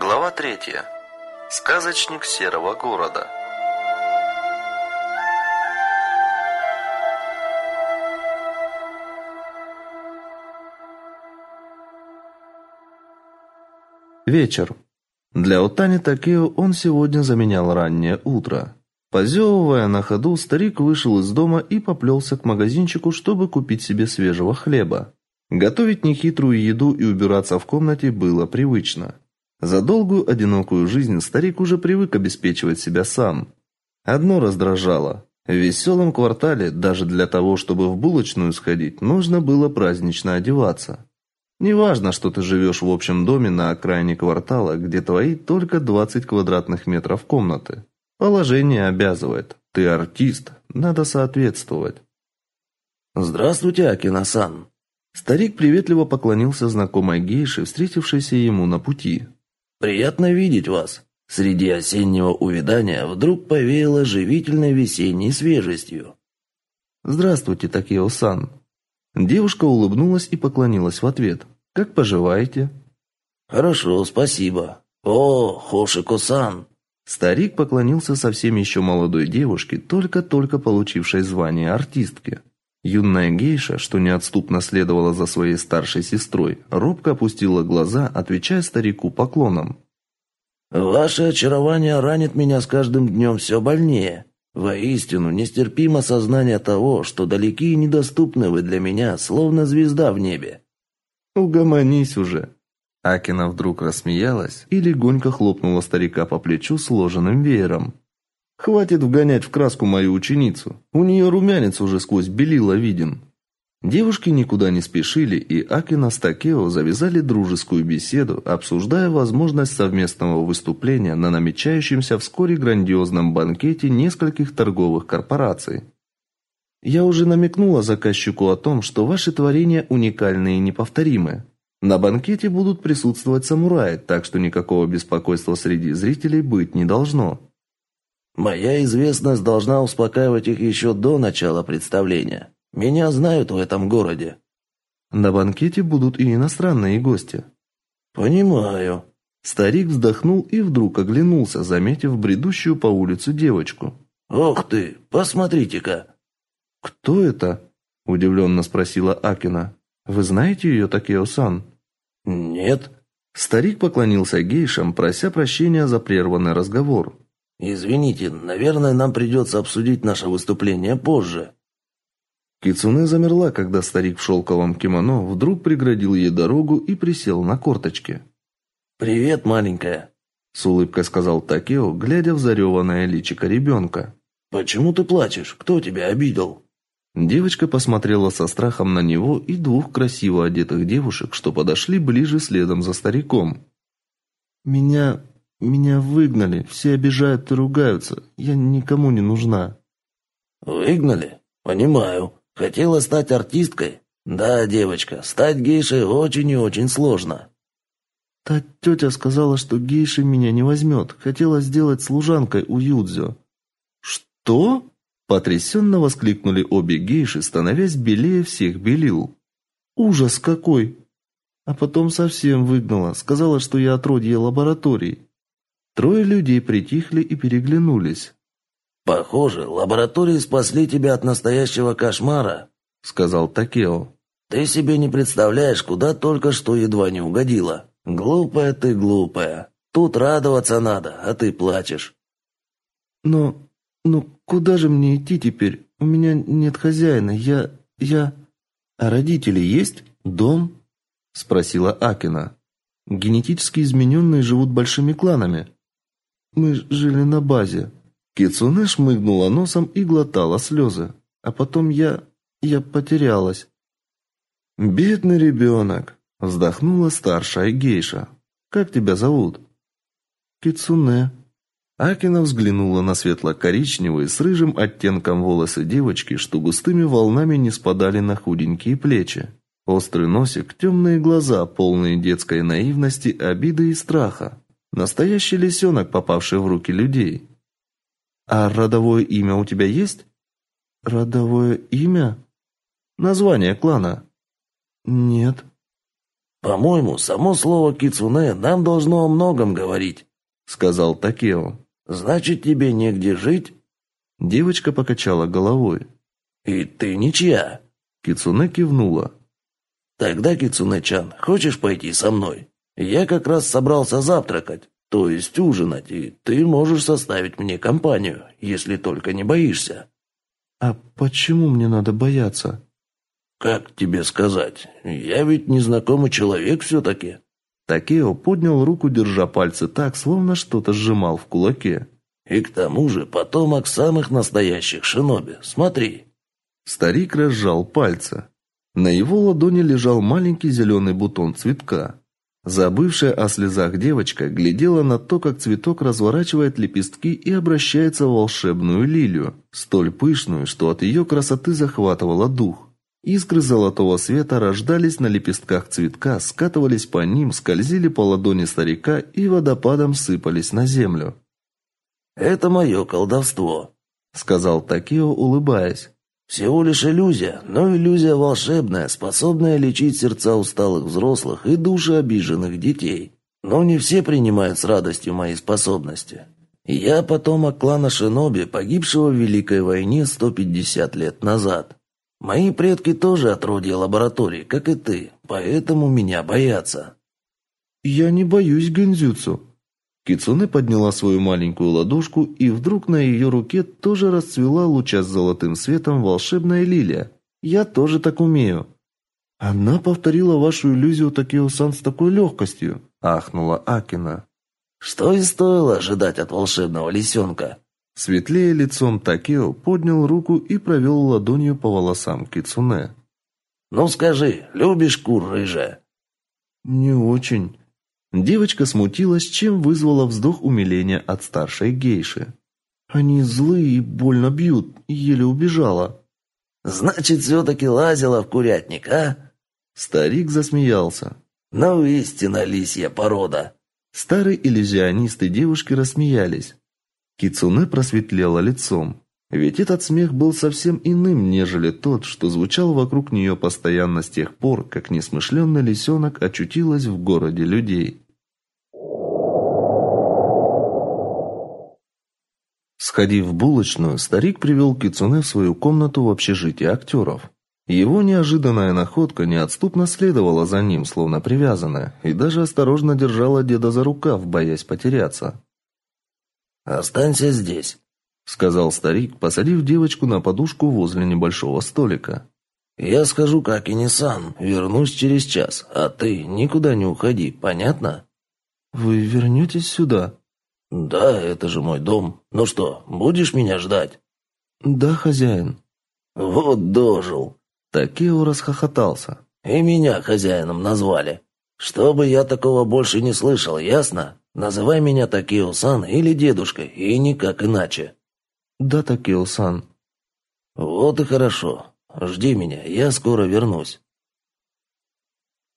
Глава третья. Сказочник серого города. Вечер. Для Утани Такео он сегодня заменял раннее утро. Позевывая на ходу, старик вышел из дома и поплелся к магазинчику, чтобы купить себе свежего хлеба. Готовить нехитрую еду и убираться в комнате было привычно. За долгую одинокую жизнь старик уже привык обеспечивать себя сам. Одно раздражало. В веселом квартале даже для того, чтобы в булочную сходить, нужно было празднично одеваться. Неважно, что ты живешь в общем доме на окраине квартала, где твои только 20 квадратных метров комнаты. Положение обязывает. Ты артист, надо соответствовать. Здравствуйте, Акина-сан. Старик приветливо поклонился знакомой гейше, встретившейся ему на пути. Приятно видеть вас. Среди осеннего увядания вдруг повеяло живительной весенней свежестью. Здравствуйте, Такео-сан. Девушка улыбнулась и поклонилась в ответ. Как поживаете? Хорошо, спасибо. О, Хошико-сан. Старик поклонился совсем еще молодой девушке, только-только получившей звание артистки. Юная гейша, что неотступно следовала за своей старшей сестрой, робко опустила глаза, отвечая старику поклоном. Ваше очарование ранит меня с каждым днем все больнее. Воистину нестерпимо сознание того, что далеки и недоступны вы для меня, словно звезда в небе. Угомонись уже. Акина вдруг рассмеялась и легонько хлопнула старика по плечу сложенным веером. Хватит вгонять в краску мою ученицу. У нее румянец уже сквозь белила виден. Девушки никуда не спешили, и Акина с Такео завязали дружескую беседу, обсуждая возможность совместного выступления на намечающемся вскоре грандиозном банкете нескольких торговых корпораций. Я уже намекнула заказчику о том, что ваши творения уникальны и неповторимы. На банкете будут присутствовать самураи, так что никакого беспокойства среди зрителей быть не должно. Моя известность должна успокаивать их еще до начала представления. Меня знают в этом городе. На банкете будут и иностранные гости. Понимаю. Старик вздохнул и вдруг оглянулся, заметив бредущую по улице девочку. Ох ты, посмотрите-ка. Кто это? удивленно спросила Акина. Вы знаете ее, Такео-сан? Нет. Старик поклонился гейшам, прося прощения за прерванный разговор. Извините, наверное, нам придется обсудить наше выступление позже. Кицуне замерла, когда старик в шелковом кимоно вдруг преградил ей дорогу и присел на корточки. Привет, маленькая, с улыбкой сказал Такео, глядя в зареванное личико ребенка. Почему ты плачешь? Кто тебя обидел? Девочка посмотрела со страхом на него и двух красиво одетых девушек, что подошли ближе следом за стариком. Меня меня выгнали, все обижают и ругаются. Я никому не нужна. Выгнали? Понимаю. Хотела стать артисткой? Да, девочка, стать гейшей очень и очень сложно. Та тетя сказала, что гейша меня не возьмет. Хотела сделать служанкой у Юдзё. Что? Потрясенно воскликнули обе гейши, становясь белее всех белил. Ужас какой! А потом совсем выгнала, сказала, что я отродье лаборатории. Трое людей притихли и переглянулись. Похоже, лаборатории спасли тебя от настоящего кошмара, сказал Такео. Ты себе не представляешь, куда только что едва не угодила. Глупая ты, глупая. Тут радоваться надо, а ты плачешь. Но ну куда же мне идти теперь? У меня нет хозяина. Я я А родители есть? Дом? спросила Акина. Генетически измененные живут большими кланами. Мы жили на базе. Кицуне шмыгнула носом и глотала слезы. А потом я... я потерялась. «Бедный ребенок!» – вздохнула старшая гейша. «Как тебя зовут?» «Кицуне». Акина взглянула на светло-коричневые с рыжим оттенком волосы девочки, что густыми волнами не спадали на худенькие плечи. Острый носик, темные глаза, полные детской наивности, обиды и страха. Настоящий лисенок, попавший в руки людей. А родовое имя у тебя есть? Родовое имя? Название клана? Нет. По-моему, само слово кицуне нам должно о многом говорить, сказал Такео. Значит, тебе негде жить? Девочка покачала головой. И ты ничья. Кицуне кивнула. Тогда, Кицуне-чан, хочешь пойти со мной? Я как раз собрался завтракать, то есть ужинать, и ты можешь составить мне компанию, если только не боишься. А почему мне надо бояться? Как тебе сказать? Я ведь незнакомый человек все-таки. Такео поднял руку, держа пальцы так, словно что-то сжимал в кулаке. И к тому же потомок самых настоящих шиноби. Смотри. Старик разжал пальцы. На его ладони лежал маленький зеленый бутон цветка. Забывшая о слезах девочка глядела на то, как цветок разворачивает лепестки и обращается в волшебную лилию, столь пышную, что от ее красоты захватывало дух. Искры золотого света рождались на лепестках цветка, скатывались по ним, скользили по ладони старика и водопадом сыпались на землю. «Это мое колдовство», — сказал Такио, улыбаясь. Всего лишь иллюзия, но иллюзия волшебная, способная лечить сердца усталых взрослых и души обиженных детей. Но не все принимают с радостью мои способности. Я потомок клана Шиноби, погибшего в Великой войне 150 лет назад. Мои предки тоже отродье лаборатории, как и ты, поэтому меня боятся. Я не боюсь гэнзюцу, Кицуне подняла свою маленькую ладошку, и вдруг на ее руке тоже расцвела луча с золотым светом волшебная лилия. Я тоже так умею. Она повторила вашу иллюзию Такео-сан с такой легкостью, ахнула Акина. Что и стоило ожидать от волшебного лисенка. Светлее лицом Такео поднял руку и провел ладонью по волосам Кицуне. Ну скажи, любишь кур рыжая? Не очень. Девочка смутилась, чем вызвала вздох умиления от старшей гейши. Они злые и больно бьют, еле убежала. Значит, все таки лазила в курятник, а? Старик засмеялся. Ну истинно лисья порода. Старый иллюзионист и девушки рассмеялись. Кицуне просветлела лицом. Ведь этот смех был совсем иным, нежели тот, что звучал вокруг нее постоянно с тех пор, как несмышленный лисенок очутилась в городе людей. Сходив в булочную, старик привел Кицуне в свою комнату в общежитии актеров. Его неожиданная находка неотступно следовала за ним, словно привязанная, и даже осторожно держала деда за рукав, боясь потеряться. «Останься здесь», — сказал старик, посадив девочку на подушку возле небольшого столика. «Я схожу к Акине-сан, вернусь через час, а ты никуда не уходи, понятно?» «Вы вернетесь сюда?» «Да, это же мой дом. Ну что, будешь меня ждать?» «Да, хозяин». «Вот дожил». Такео расхохотался. «И меня хозяином назвали. Чтобы я такого больше не слышал, ясно? Называй меня Такео-сан или дедушкой, и никак иначе». «Да, Такео-сан». «Вот и хорошо. Жди меня, я скоро вернусь».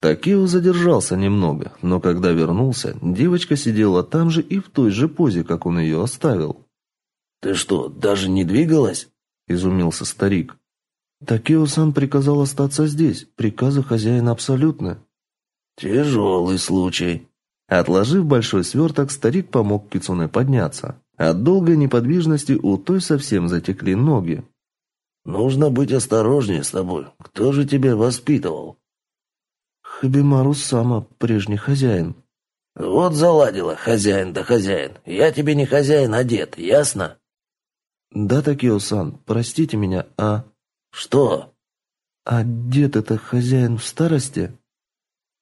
Такео задержался немного, но когда вернулся, девочка сидела там же и в той же позе, как он ее оставил. «Ты что, даже не двигалась?» – изумился старик. Такео сам приказал остаться здесь. Приказы хозяина абсолютны». «Тяжелый случай». Отложив большой сверток, старик помог Кицуне подняться. От долгой неподвижности у той совсем затекли ноги. «Нужно быть осторожнее с тобой. Кто же тебя воспитывал?» Хабимару Сама, прежний хозяин. Вот заладила, хозяин да хозяин. Я тебе не хозяин, а дед, ясно? Да, Такио-сан, простите меня, а... Что? А дед это хозяин в старости?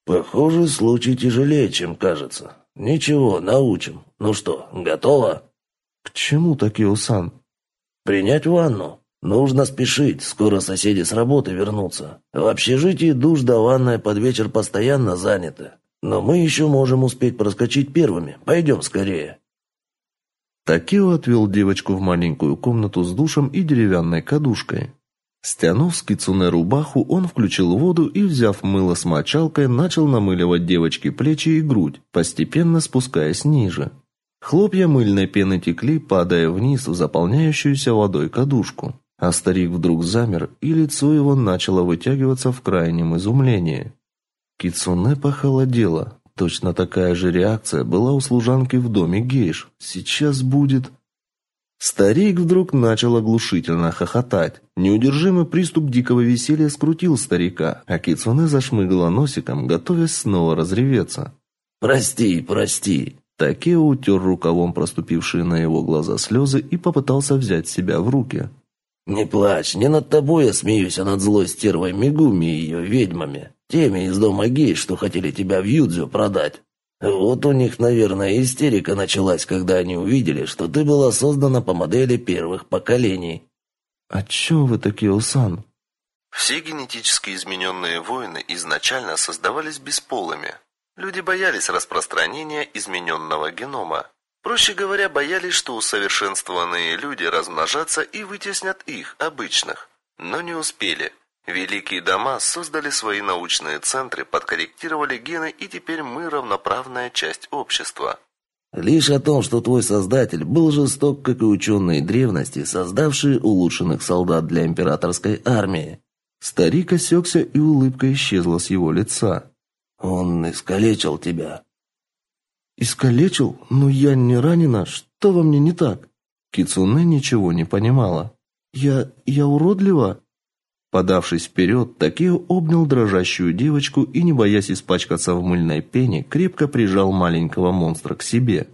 Похоже, случай тяжелее, чем кажется. Ничего, научим. Ну что, готова? К чему, Такио-сан? Принять ванну. Нужно спешить, скоро соседи с работы вернутся. В общежитии душ да ванная под вечер постоянно заняты. Но мы еще можем успеть проскочить первыми. Пойдем скорее. Такио отвел девочку в маленькую комнату с душем и деревянной кадушкой. Стянув с кицуне рубаху, он включил воду и, взяв мыло с мочалкой, начал намыливать девочке плечи и грудь, постепенно спускаясь ниже. Хлопья мыльной пены текли, падая вниз в заполняющуюся водой кадушку. А старик вдруг замер, и лицо его начало вытягиваться в крайнем изумлении. Кицуне похолодела. Точно такая же реакция была у служанки в доме гейш. Сейчас будет... Старик вдруг начал оглушительно хохотать. Неудержимый приступ дикого веселья скрутил старика, а Кицуне зашмыгала носиком, готовясь снова разреветься. «Прости, прости!» Такео утер рукавом проступившие на его глаза слезы и попытался взять себя в руки. «Не плачь, не над тобой я смеюсь, а над злой стервой Мигуми и ее ведьмами, теми из дома гей, что хотели тебя в Юдзю продать. Вот у них, наверное, истерика началась, когда они увидели, что ты была создана по модели первых поколений. О чем вы такие, Усан? Все генетически измененные воины изначально создавались бесполыми. Люди боялись распространения измененного генома. Проще говоря, боялись, что усовершенствованные люди размножатся и вытеснят их, обычных. Но не успели. Великие дома создали свои научные центры, подкорректировали гены, и теперь мы равноправная часть общества. Лишь о том, что твой создатель был жесток, как и ученые древности, создавшие улучшенных солдат для императорской армии. Старик осекся, и улыбка исчезла с его лица. Он искалечил тебя. Искалечил? Но я не ранена. Что во мне не так? Кицуне ничего не понимала. Я я уродлива? Подавшись вперед, Такео обнял дрожащую девочку и, не боясь испачкаться в мыльной пене, крепко прижал маленького монстра к себе.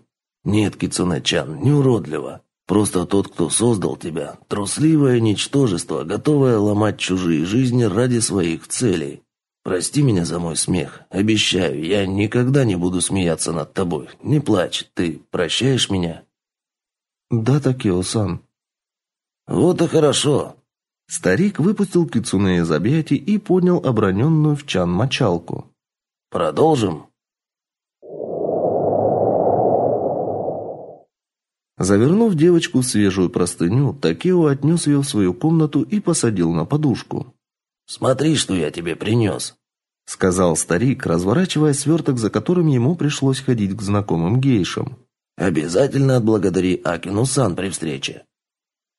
«Нет, Кицуне-чан, не уродливо. Просто тот, кто создал тебя, трусливое ничтожество, готовое ломать чужие жизни ради своих целей. Прости меня за мой смех. Обещаю, я никогда не буду смеяться над тобой. Не плачь, ты прощаешь меня?» «Да, Такео-сан». «Вот и хорошо. Старик выпустил кицуне из объятий и поднял оброненную в чан мочалку. «Продолжим?» Завернув девочку в свежую простыню, Такео отнес ее в свою комнату и посадил на подушку. «Смотри, что я тебе принес», — сказал старик, разворачивая сверток, за которым ему пришлось ходить к знакомым гейшам. «Обязательно отблагодари Акину-сан при встрече».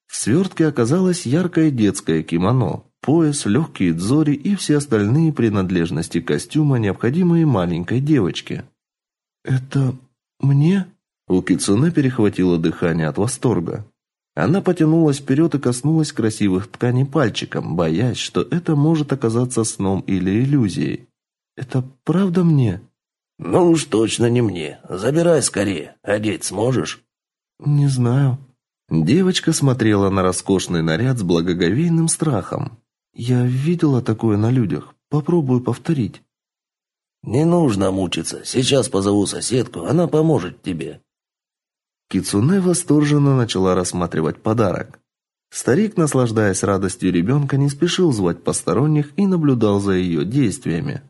В свертке оказалось яркое детское кимоно, пояс, легкие дзори и все остальные принадлежности костюма, необходимые маленькой девочке. «Это мне?» У Кицуне перехватило дыхание от восторга. Она потянулась вперед и коснулась красивых тканей пальчиком, боясь, что это может оказаться сном или иллюзией. «Это правда мне?» «Ну уж точно не мне. Забирай скорее. Одеть сможешь?» «Не знаю», Девочка смотрела на роскошный наряд с благоговейным страхом. Я видела такое на людях. Попробую повторить. Не нужно мучиться. Сейчас позову соседку, она поможет тебе. Кицуне восторженно начала рассматривать подарок. Старик, наслаждаясь радостью ребенка, не спешил звать посторонних и наблюдал за ее действиями.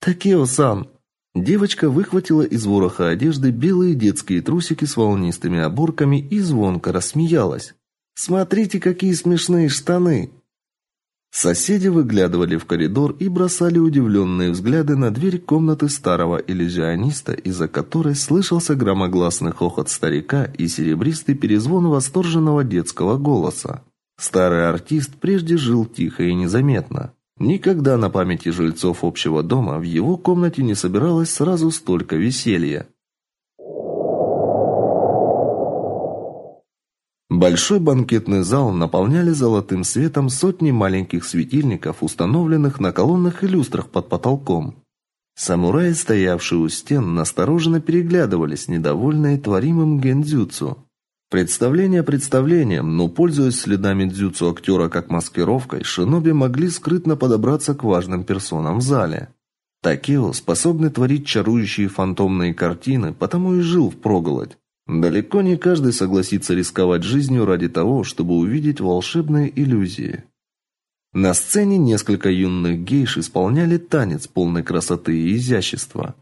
«Такео-сан, Девочка выхватила из вороха одежды белые детские трусики с волнистыми оборками и звонко рассмеялась. Смотрите, какие смешные штаны. Соседи выглядывали в коридор и бросали удивленные взгляды на дверь комнаты старого иллюзиониста, из-за которой слышался громогласный хохот старика и серебристый перезвон восторженного детского голоса. Старый артист прежде жил тихо и незаметно. Никогда на памяти жильцов общего дома в его комнате не собиралось сразу столько веселья. Большой банкетный зал наполняли золотым светом сотни маленьких светильников, установленных на колоннах и люстрах под потолком. Самураи, стоявшие у стен, настороженно переглядывались, недовольные творимым гендзюцу. Представление представлением, но пользуясь следами дзюцу актера как маскировкой, шиноби могли скрытно подобраться к важным персонам в зале. Такео способный творить чарующие фантомные картины, потому и жил в проголодь. Далеко не каждый согласится рисковать жизнью ради того, чтобы увидеть волшебные иллюзии. На сцене несколько юных гейш исполняли танец полной красоты и изящества.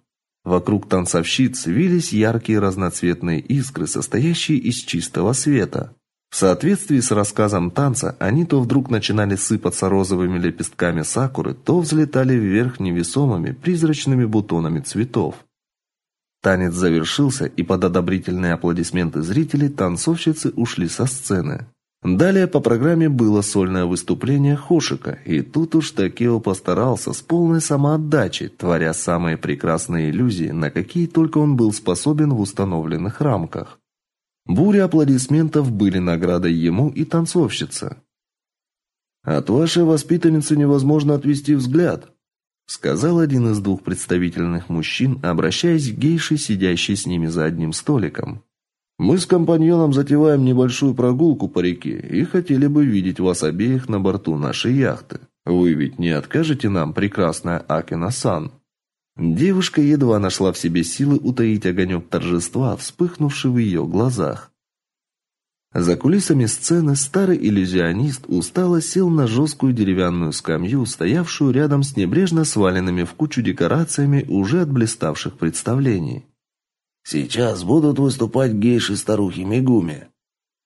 Вокруг танцовщиц вились яркие разноцветные искры, состоящие из чистого света. В соответствии с рассказом танца, они то вдруг начинали сыпаться розовыми лепестками сакуры, то взлетали вверх невесомыми призрачными бутонами цветов. Танец завершился, и под одобрительные аплодисменты зрителей танцовщицы ушли со сцены. Далее по программе было сольное выступление Хошика, и тут уж Такео постарался с полной самоотдачей, творя самые прекрасные иллюзии, на какие только он был способен в установленных рамках. Буря аплодисментов были наградой ему и танцовщице. От вашей воспитанницы невозможно отвести взгляд, сказал один из двух представительных мужчин, обращаясь к гейше, сидящей с ними за одним столиком. Мы с компаньоном затеваем небольшую прогулку по реке и хотели бы видеть вас обеих на борту нашей яхты. Вы ведь не откажете нам, прекрасная Акина-сан?» Девушка едва нашла в себе силы утаить огонек торжества, вспыхнувший в ее глазах. За кулисами сцены старый иллюзионист устало сел на жесткую деревянную скамью, стоявшую рядом с небрежно сваленными в кучу декорациями уже отблиставших представлений. Сейчас будут выступать гейши-старухи Мегуми.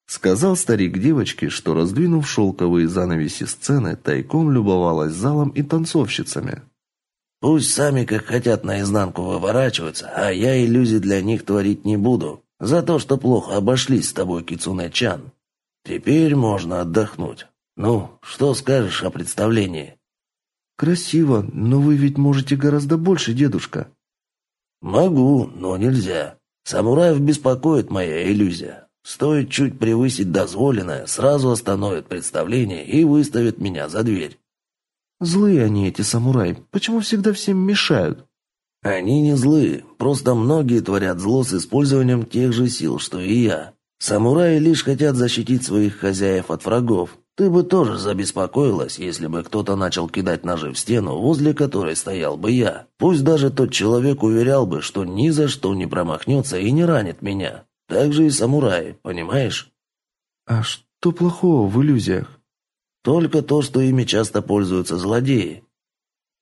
Сказал старик девочке, что, раздвинув шелковые занавеси сцены, тайком любовалась залом и танцовщицами. Пусть сами как хотят наизнанку выворачиваются, а я иллюзий для них творить не буду. За то, что плохо обошлись с тобой, Кицунэ-чан. Теперь можно отдохнуть. Ну, что скажешь о представлении? Красиво, но вы ведь можете гораздо больше, дедушка. Могу, но нельзя. Самураев беспокоит моя иллюзия. Стоит чуть превысить дозволенное, сразу остановит представление и выставит меня за дверь. Злые они эти самураи. Почему всегда всем мешают? Они не злые, просто многие творят зло с использованием тех же сил, что и я. Самураи лишь хотят защитить своих хозяев от врагов, ты бы тоже забеспокоилась, если бы кто-то начал кидать ножи в стену, возле которой стоял бы я. Пусть даже тот человек уверял бы, что ни за что не промахнется и не ранит меня. Так же и самураи, понимаешь? А что плохого в иллюзиях? Только то, что ими часто пользуются злодеи.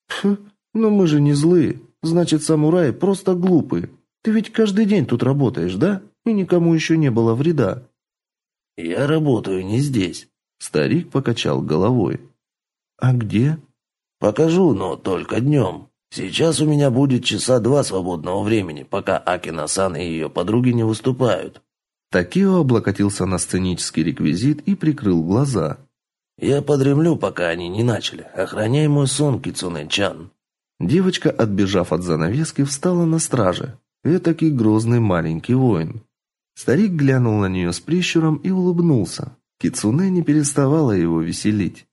Фу, но мы же не злые. Значит, самураи просто глупые. Ты ведь каждый день тут работаешь, да? И никому еще не было вреда. Я работаю не здесь. Старик покачал головой. А где? Покажу, но только днем. Сейчас у меня будет часа два свободного времени, пока Акина-сан и ее подруги не выступают. Такио облокотился на сценический реквизит и прикрыл глаза. Я подремлю, пока они не начали. Охраняй мой сон, Кицунэ-чан. Девочка, отбежав от занавески, встала на страже. Этакий грозный маленький воин. Старик глянул на нее с прищуром и улыбнулся. Кицуне не переставала его веселить.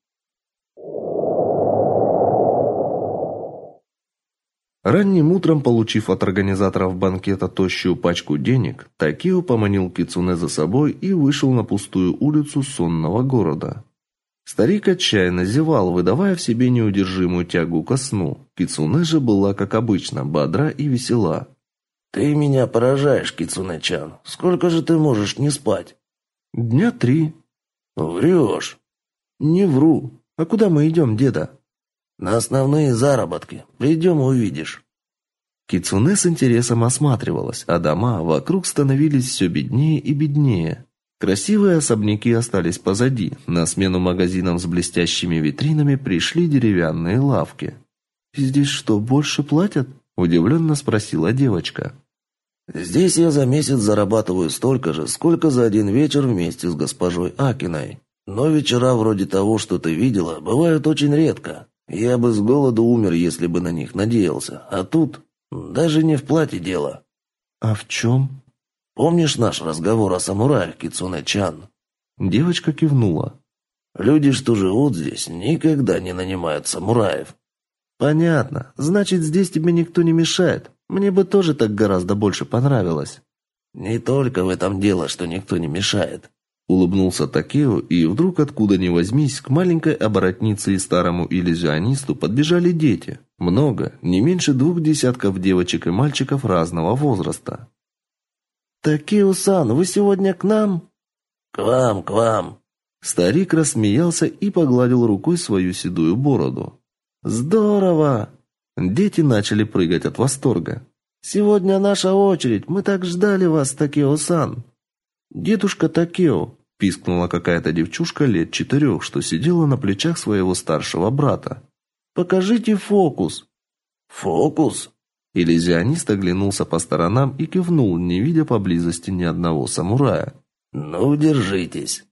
Ранним утром, получив от организаторов банкета тощую пачку денег, Такио поманил Кицуне за собой и вышел на пустую улицу сонного города. Старик отчаянно зевал, выдавая в себе неудержимую тягу ко сну. Кицуне же была, как обычно, бодра и весела. «Ты меня поражаешь, Кицуне-чан. Сколько же ты можешь не спать?» «Дня три», Врешь. Не вру. А куда мы идем, деда? На основные заработки. Придем увидишь. Кицуне с интересом осматривалась, а дома вокруг становились все беднее и беднее. Красивые особняки остались позади. На смену магазинам с блестящими витринами пришли деревянные лавки. Здесь что, больше платят? удивленно спросила девочка. Здесь я за месяц зарабатываю столько же, сколько за один вечер вместе с госпожой Акиной. Но вечера вроде того, что ты видела, бывают очень редко. Я бы с голоду умер, если бы на них надеялся. А тут даже не в плате дело. А в чем? Помнишь наш разговор о самураях, Кицуне-чан? Девочка кивнула. Люди, что живут здесь, никогда не нанимают самураев. Понятно. Значит, здесь тебе никто не мешает. Мне бы тоже так гораздо больше понравилось. Не только в этом дело, что никто не мешает. Улыбнулся Такео, и вдруг откуда ни возьмись, к маленькой оборотнице и старому иллюзионисту подбежали дети. Много, не меньше двух десятков девочек и мальчиков разного возраста. «Такео-сан, вы сегодня к нам?» «К вам, к вам!» Старик рассмеялся и погладил рукой свою седую бороду. «Здорово!» Дети начали прыгать от восторга. «Сегодня наша очередь. Мы так ждали вас, Такео-сан». «Дедушка Такео», – пискнула какая-то девчушка лет четырех, что сидела на плечах своего старшего брата. «Покажите фокус». «Фокус?» Иллюзионист оглянулся по сторонам и кивнул, не видя поблизости ни одного самурая. «Ну, держитесь».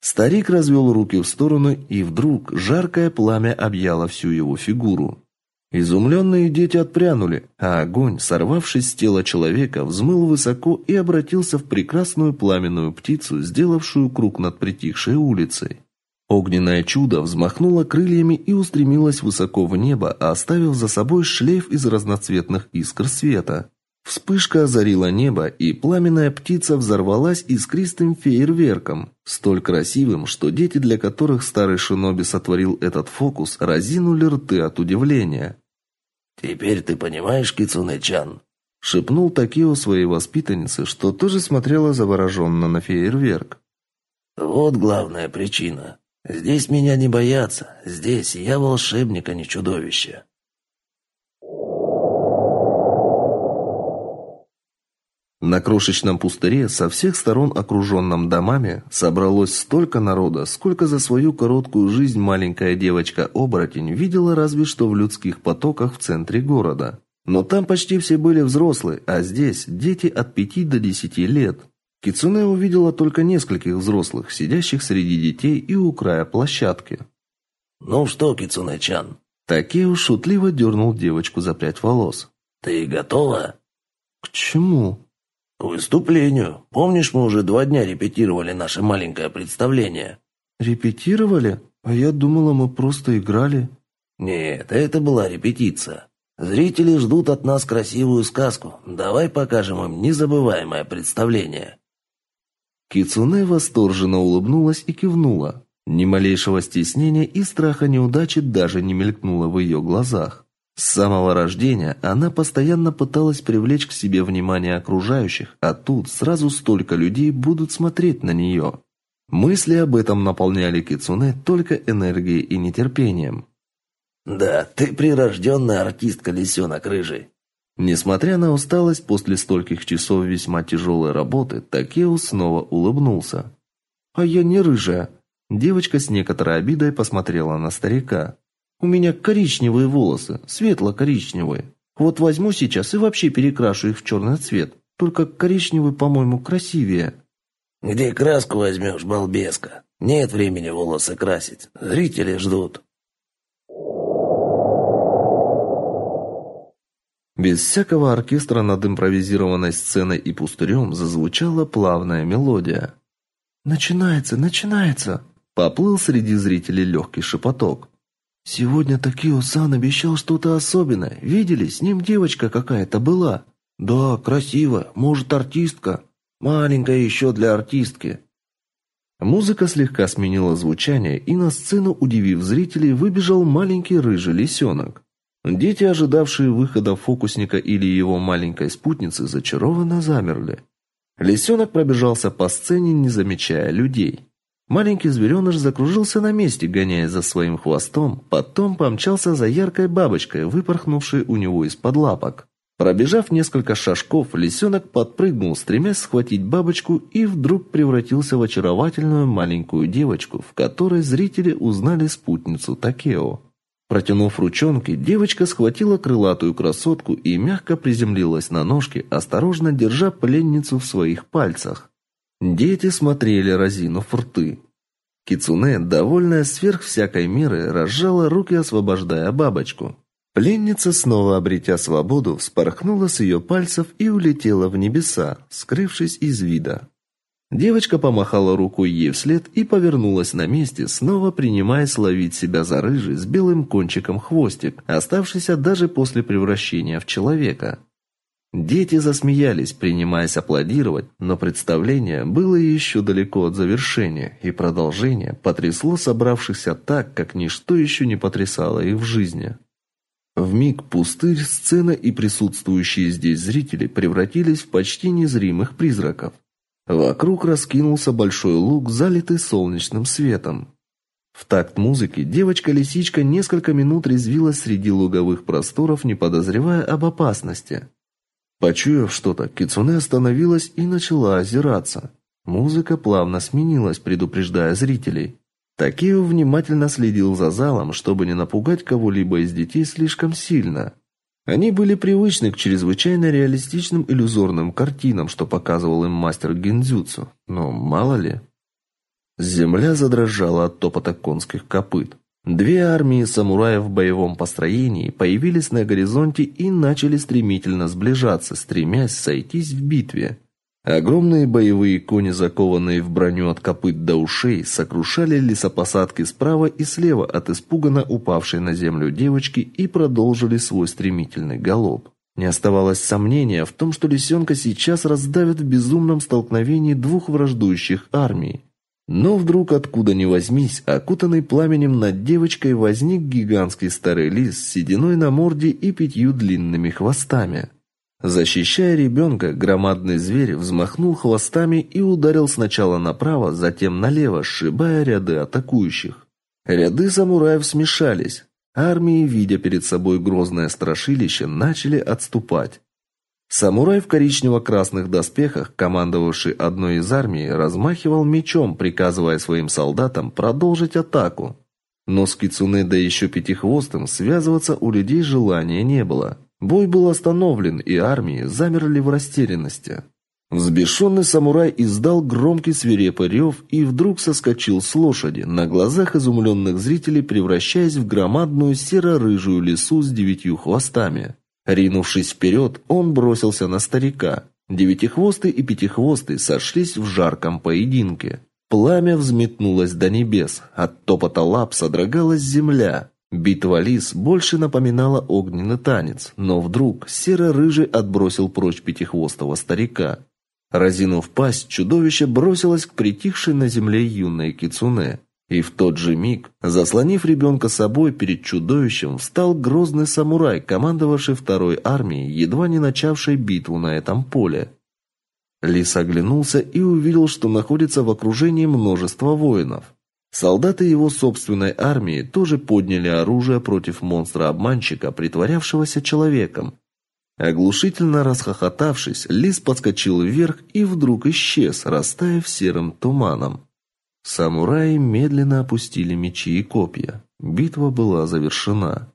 Старик развел руки в стороны, и вдруг жаркое пламя объяло всю его фигуру. Изумленные дети отпрянули, а огонь, сорвавшись с тела человека, взмыл высоко и обратился в прекрасную пламенную птицу, сделавшую круг над притихшей улицей. Огненное чудо взмахнуло крыльями и устремилось высоко в небо, оставив за собой шлейф из разноцветных искр света. Вспышка озарила небо, и пламенная птица взорвалась искристым фейерверком, столь красивым, что дети, для которых старый шиноби сотворил этот фокус, разинули рты от удивления. «Теперь ты понимаешь, Кицунэ-чан?» шепнул Такио своей воспитаннице, что тоже смотрела завороженно на фейерверк. «Вот главная причина. Здесь меня не боятся. Здесь я волшебник, а не чудовище». На крошечном пустыре, со всех сторон окруженном домами, собралось столько народа, сколько за свою короткую жизнь маленькая девочка-оборотень видела разве что в людских потоках в центре города. Но там почти все были взрослые, а здесь дети от пяти до десяти лет. Кицуне увидела только нескольких взрослых, сидящих среди детей и у края площадки. «Ну что, Кицуне-чан?» Такео шутливо дернул девочку за прядь волос. «Ты готова?» «К чему?» К выступлению. Помнишь, мы уже два дня репетировали наше маленькое представление? Репетировали? А я думала, мы просто играли. Нет, это была репетиция. Зрители ждут от нас красивую сказку. Давай покажем им незабываемое представление. Кицуне восторженно улыбнулась и кивнула. Ни малейшего стеснения и страха неудачи даже не мелькнуло в ее глазах. С самого рождения она постоянно пыталась привлечь к себе внимание окружающих, а тут сразу столько людей будут смотреть на нее. Мысли об этом наполняли Кицуне только энергией и нетерпением. «Да, ты прирожденная артистка, лисенок рыжий». Несмотря на усталость после стольких часов весьма тяжелой работы, Такео снова улыбнулся. «А я не рыжая». Девочка с некоторой обидой посмотрела на старика. У меня коричневые волосы, светло-коричневые. Вот возьму сейчас и вообще перекрашу их в черный цвет. Только коричневый, по-моему, красивее. Где краску возьмешь, балбеска? Нет времени волосы красить. Зрители ждут. Без всякого оркестра над импровизированной сценой и пустырем зазвучала плавная мелодия. «Начинается, начинается!» Поплыл среди зрителей легкий шепоток. Сегодня Такио-сан обещал что-то особенное. Видели, с ним девочка какая-то была. Да, красиво, может, артистка. Маленькая еще для артистки. Музыка слегка сменила звучание, и на сцену, удивив зрителей, выбежал маленький рыжий лисенок. Дети, ожидавшие выхода фокусника или его маленькой спутницы, зачарованно замерли. Лисенок пробежался по сцене, не замечая людей. Маленький звереныш закружился на месте, гоняя за своим хвостом, потом помчался за яркой бабочкой, выпорхнувшей у него из-под лапок. Пробежав несколько шажков, лисенок подпрыгнул, стремясь схватить бабочку, и вдруг превратился в очаровательную маленькую девочку, в которой зрители узнали спутницу Такео. Протянув ручонки, девочка схватила крылатую красотку и мягко приземлилась на ножки, осторожно держа пленницу в своих пальцах. Дети смотрели, разинув рты. Кицуне, довольная сверх всякой меры, разжала руки, освобождая бабочку. Пленница, снова обретя свободу, вспорхнула с ее пальцев и улетела в небеса, скрывшись из вида. Девочка помахала рукой ей вслед и повернулась на месте, снова принимаясь ловить себя за рыжий с белым кончиком хвостик, оставшийся даже после превращения в человека. Дети засмеялись, принимаясь аплодировать, но представление было еще далеко от завершения, и продолжение потрясло собравшихся так, как ничто еще не потрясало их в жизни. В миг пустырь, сцена и присутствующие здесь зрители превратились в почти незримых призраков. Вокруг раскинулся большой луг, залитый солнечным светом. В такт музыки девочка-лисичка несколько минут резвилась среди луговых просторов, не подозревая об опасности. Почуяв что-то, Кицуне остановилась и начала озираться. Музыка плавно сменилась, предупреждая зрителей. Такео внимательно следил за залом, чтобы не напугать кого-либо из детей слишком сильно. Они были привычны к чрезвычайно реалистичным иллюзорным картинам, что показывал им мастер гиндзюцу, но мало ли. Земля задрожала от топота конских копыт. Две армии самураев в боевом построении появились на горизонте и начали стремительно сближаться, стремясь сойтись в битве. Огромные боевые кони, закованные в броню от копыт до ушей, сокрушали лесопосадки справа и слева от испуганно упавшей на землю девочки и продолжили свой стремительный галоп. Не оставалось сомнения в том, что лисенка сейчас раздавят в безумном столкновении двух враждующих армий. Но вдруг откуда ни возьмись, окутанный пламенем над девочкой возник гигантский старый лис с сединой на морде и пятью длинными хвостами. Защищая ребенка, громадный зверь взмахнул хвостами и ударил сначала направо, затем налево, сшибая ряды атакующих. Ряды самураев смешались. Армии, видя перед собой грозное страшилище, начали отступать. Самурай в коричнево-красных доспехах, командовавший одной из армий, размахивал мечом, приказывая своим солдатам продолжить атаку. Но с кицуне да еще пятихвостым связываться у людей желания не было. Бой был остановлен, и армии замерли в растерянности. Взбешенный самурай издал громкий свирепый рев и вдруг соскочил с лошади, на глазах изумленных зрителей превращаясь в громадную серо-рыжую лису с девятью хвостами. Ринувшись вперед, он бросился на старика. Девятихвостый и пятихвостый сошлись в жарком поединке. Пламя взметнулось до небес, от топота лап содрогалась земля. Битва лис больше напоминала огненный танец, но вдруг серо-рыжий отбросил прочь пятихвостого старика. Разинув пасть, чудовище бросилось к притихшей на земле юной кицуне. И в тот же миг, заслонив ребенка собой перед чудовищем, встал грозный самурай, командовавший второй армией, едва не начавшей битву на этом поле. Лис оглянулся и увидел, что находится в окружении множества воинов. Солдаты его собственной армии тоже подняли оружие против монстра-обманщика, притворявшегося человеком. Оглушительно расхохотавшись, лис подскочил вверх и вдруг исчез, растаяв серым туманом. Самураи медленно опустили мечи и копья. Битва была завершена.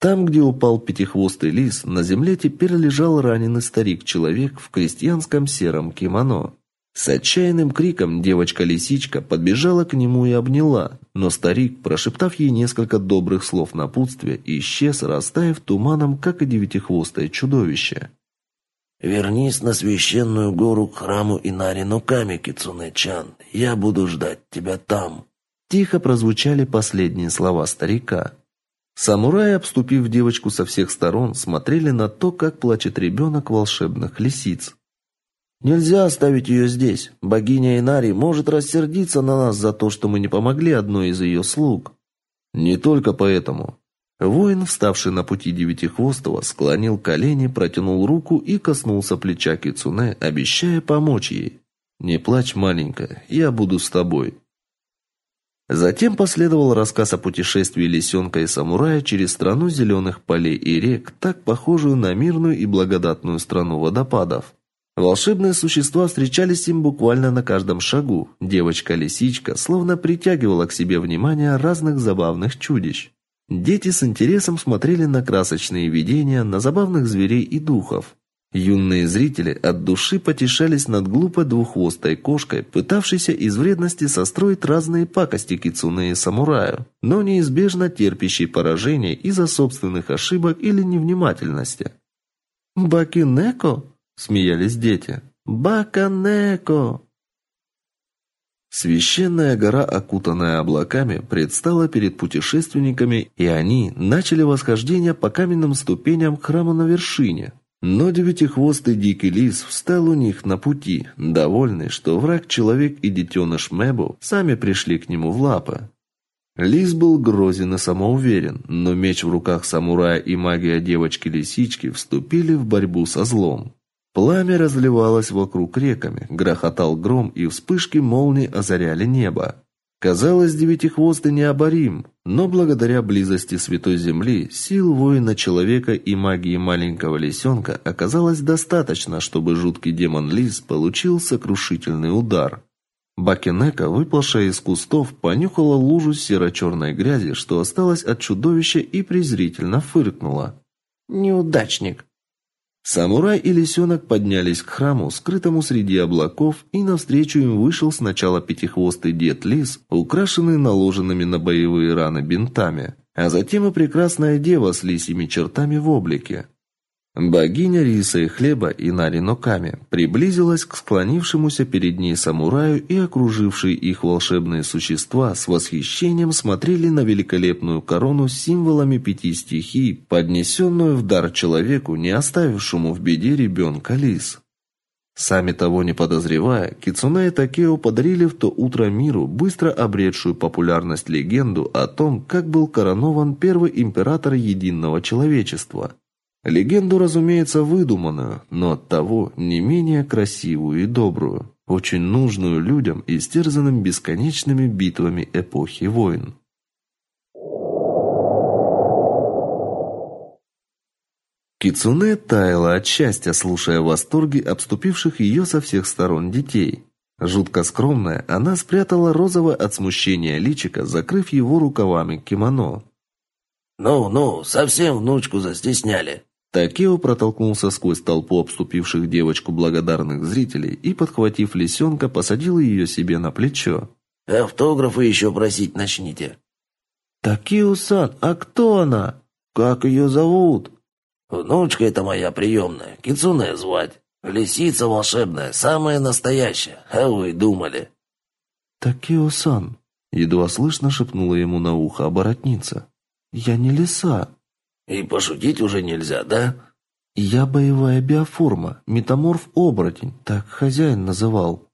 Там, где упал пятихвостый лис, на земле теперь лежал раненый старик-человек в крестьянском сером кимоно. С отчаянным криком девочка-лисичка подбежала к нему и обняла, но старик, прошептав ей несколько добрых слов напутствия, исчез, растаяв туманом, как и девятихвостое чудовище. «Вернись на священную гору к храму Инари Нуками, Кицуне-чан. Я буду ждать тебя там». Тихо прозвучали последние слова старика. Самураи, обступив девочку со всех сторон, смотрели на то, как плачет ребенок волшебных лисиц. Нельзя оставить ее здесь. Богиня Инари может рассердиться на нас за то, что мы не помогли одной из ее слуг. Не только поэтому. Воин, вставший на пути Девятихвостого, склонил колени, протянул руку и коснулся плеча Кицуне, обещая помочь ей. «Не плачь, маленькая, я буду с тобой». Затем последовал рассказ о путешествии лисенка и самурая через страну зеленых полей и рек, так похожую на мирную и благодатную страну водопадов. Волшебные существа встречались им буквально на каждом шагу. Девочка-лисичка словно притягивала к себе внимание разных забавных чудищ. Дети с интересом смотрели на красочные видения, на забавных зверей и духов. Юные зрители от души потешались над глупой двуххвостой кошкой, пытавшейся из вредности состроить разные пакости кицуне и самураю, но неизбежно терпящей поражение из-за собственных ошибок или невнимательности. «Бакинеко?» Смеялись дети. Баканеко. Священная гора, окутанная облаками, предстала перед путешественниками, и они начали восхождение по каменным ступеням к храму на вершине. Но девятихвостый дикий лис встал у них на пути, довольный, что враг человек и детеныш Мэбу сами пришли к нему в лапы. Лис был грозен и самоуверен, но меч в руках самурая и магия девочки-лисички вступили в борьбу со злом. Пламя разливалось вокруг реками, грохотал гром, и вспышки молний озаряли небо. Казалось, девятихвостый необорим, но благодаря близости Святой Земли, сил воина-человека и магии маленького лисенка оказалось достаточно, чтобы жуткий демон-лис получил сокрушительный удар. Бакенека, выплывшая из кустов, понюхала лужу серо-черной грязи, что осталось от чудовища, и презрительно фыркнула. «Неудачник!» Самурай и лисенок поднялись к храму, скрытому среди облаков, и навстречу им вышел сначала пятихвостый дед Лис, украшенный наложенными на боевые раны бинтами, а затем и прекрасная дева с лисьими чертами в облике. Богиня риса и хлеба Инари Ноками приблизилась к склонившемуся перед ней самураю и окружившие их волшебные существа с восхищением смотрели на великолепную корону с символами пяти стихий, поднесенную в дар человеку, не оставившему в беде ребенка лис. Сами того не подозревая, Кицуне и Такео подарили в то утро миру быстро обретшую популярность легенду о том, как был коронован первый император единого человечества – Легенду, разумеется, выдуманную, но оттого не менее красивую и добрую, очень нужную людям, истерзанным бесконечными битвами эпохи войн. Кицуне таяла от счастья, слушая восторги обступивших ее со всех сторон детей. Жутко скромная, она спрятала розовое от смущения личико, закрыв его рукавами кимоно. «Ну-ну, совсем внучку застесняли», Такео протолкнулся сквозь толпу обступивших девочку благодарных зрителей и, подхватив лисенка, посадил ее себе на плечо. «Автографы еще просить начните». «Такео-сан, а кто она? Как ее зовут?» «Внучка это моя приемная, Кицуне звать. Лисица волшебная, самая настоящая, а вы думали?» «Такео-сан», — едва слышно шепнула ему на ухо оборотница. «Я не лиса». И пошутить уже нельзя, да? Я боевая биоформа, метаморф-оборотень, так хозяин называл.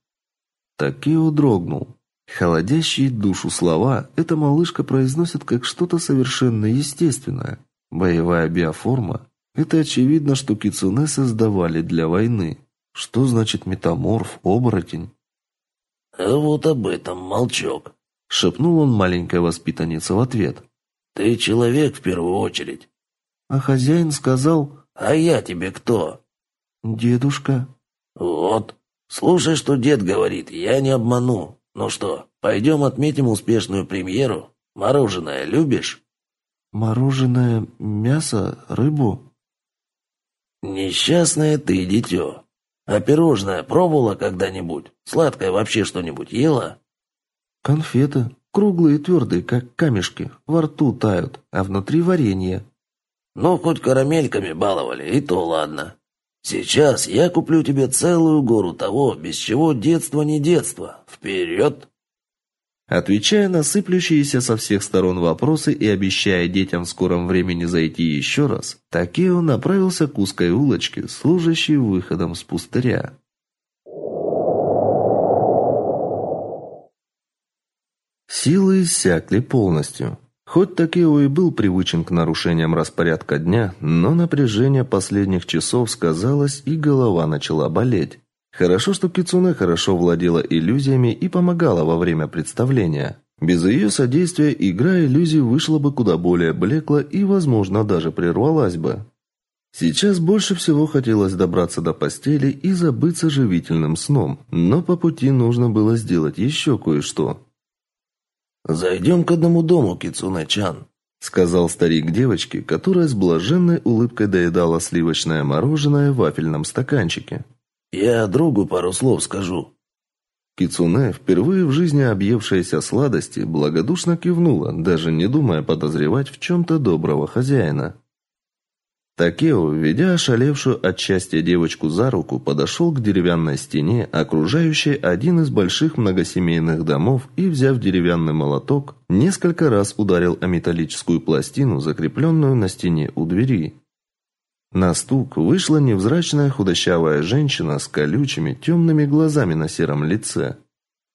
Такио дрогнул. Холодящие душу слова эта малышка произносит как что-то совершенно естественное. Боевая биоформа это очевидно, что кицунэ создавали для войны. Что значит метаморф, оборотень? А вот об этом молчок, шепнул он маленькой воспитаннице в ответ. Ты человек в первую очередь. А хозяин сказал... «А я тебе кто?» «Дедушка». «Вот. Слушай, что дед говорит, я не обману. Ну что, пойдем отметим успешную премьеру? Мороженое любишь?» «Мороженое, мясо, рыбу?» «Несчастное ты, дитё. А пирожное пробовала когда-нибудь? Сладкое вообще что-нибудь ела?» «Конфеты. Круглые и твердые, как камешки. Во рту тают, а внутри варенье. Ну, хоть карамельками баловали, и то ладно. Сейчас я куплю тебе целую гору того, без чего детство не детство. Вперед!» Отвечая на сыплющиеся со всех сторон вопросы и обещая детям в скором времени зайти еще раз, Такео направился к узкой улочке, служащей выходом с пустыря. Силы иссякли полностью. Хоть Такео и был привычен к нарушениям распорядка дня, но напряжение последних часов сказалось, и голова начала болеть. Хорошо, что Кицуне хорошо владела иллюзиями и помогала во время представления. Без ее содействия игра иллюзий вышла бы куда более блекла и, возможно, даже прервалась бы. Сейчас больше всего хотелось добраться до постели и забыться живительным сном, но по пути нужно было сделать еще кое-что. «Зайдем к одному дому, Кицуне-чан», — сказал старик девочке, которая с блаженной улыбкой доедала сливочное мороженое в вафельном стаканчике. «Я другу пару слов скажу». Кицуне, впервые в жизни объевшаяся сладости, благодушно кивнула, даже не думая подозревать в чем-то доброго хозяина. Такео, ведя ошалевшую от счастья девочку за руку, подошел к деревянной стене, окружающей один из больших многосемейных домов, и, взяв деревянный молоток, несколько раз ударил о металлическую пластину, закрепленную на стене у двери. На стук вышла невзрачная худощавая женщина с колючими темными глазами на сером лице.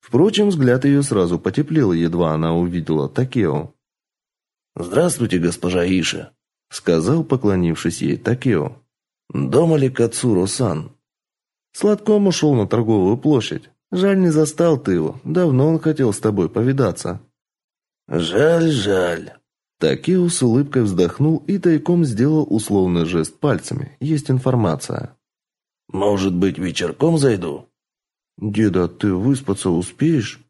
Впрочем, взгляд ее сразу потеплел, едва она увидела Такео. «Здравствуйте, госпожа Иша», сказал, поклонившись ей Такео. Дома ли Кацуро-сан? Сладком ушел на торговую площадь. Жаль, не застал ты его. Давно он хотел с тобой повидаться. Жаль, жаль. Такео с улыбкой вздохнул и тайком сделал условный жест пальцами. Есть информация. Может быть, вечерком зайду? Деда, ты выспаться успеешь?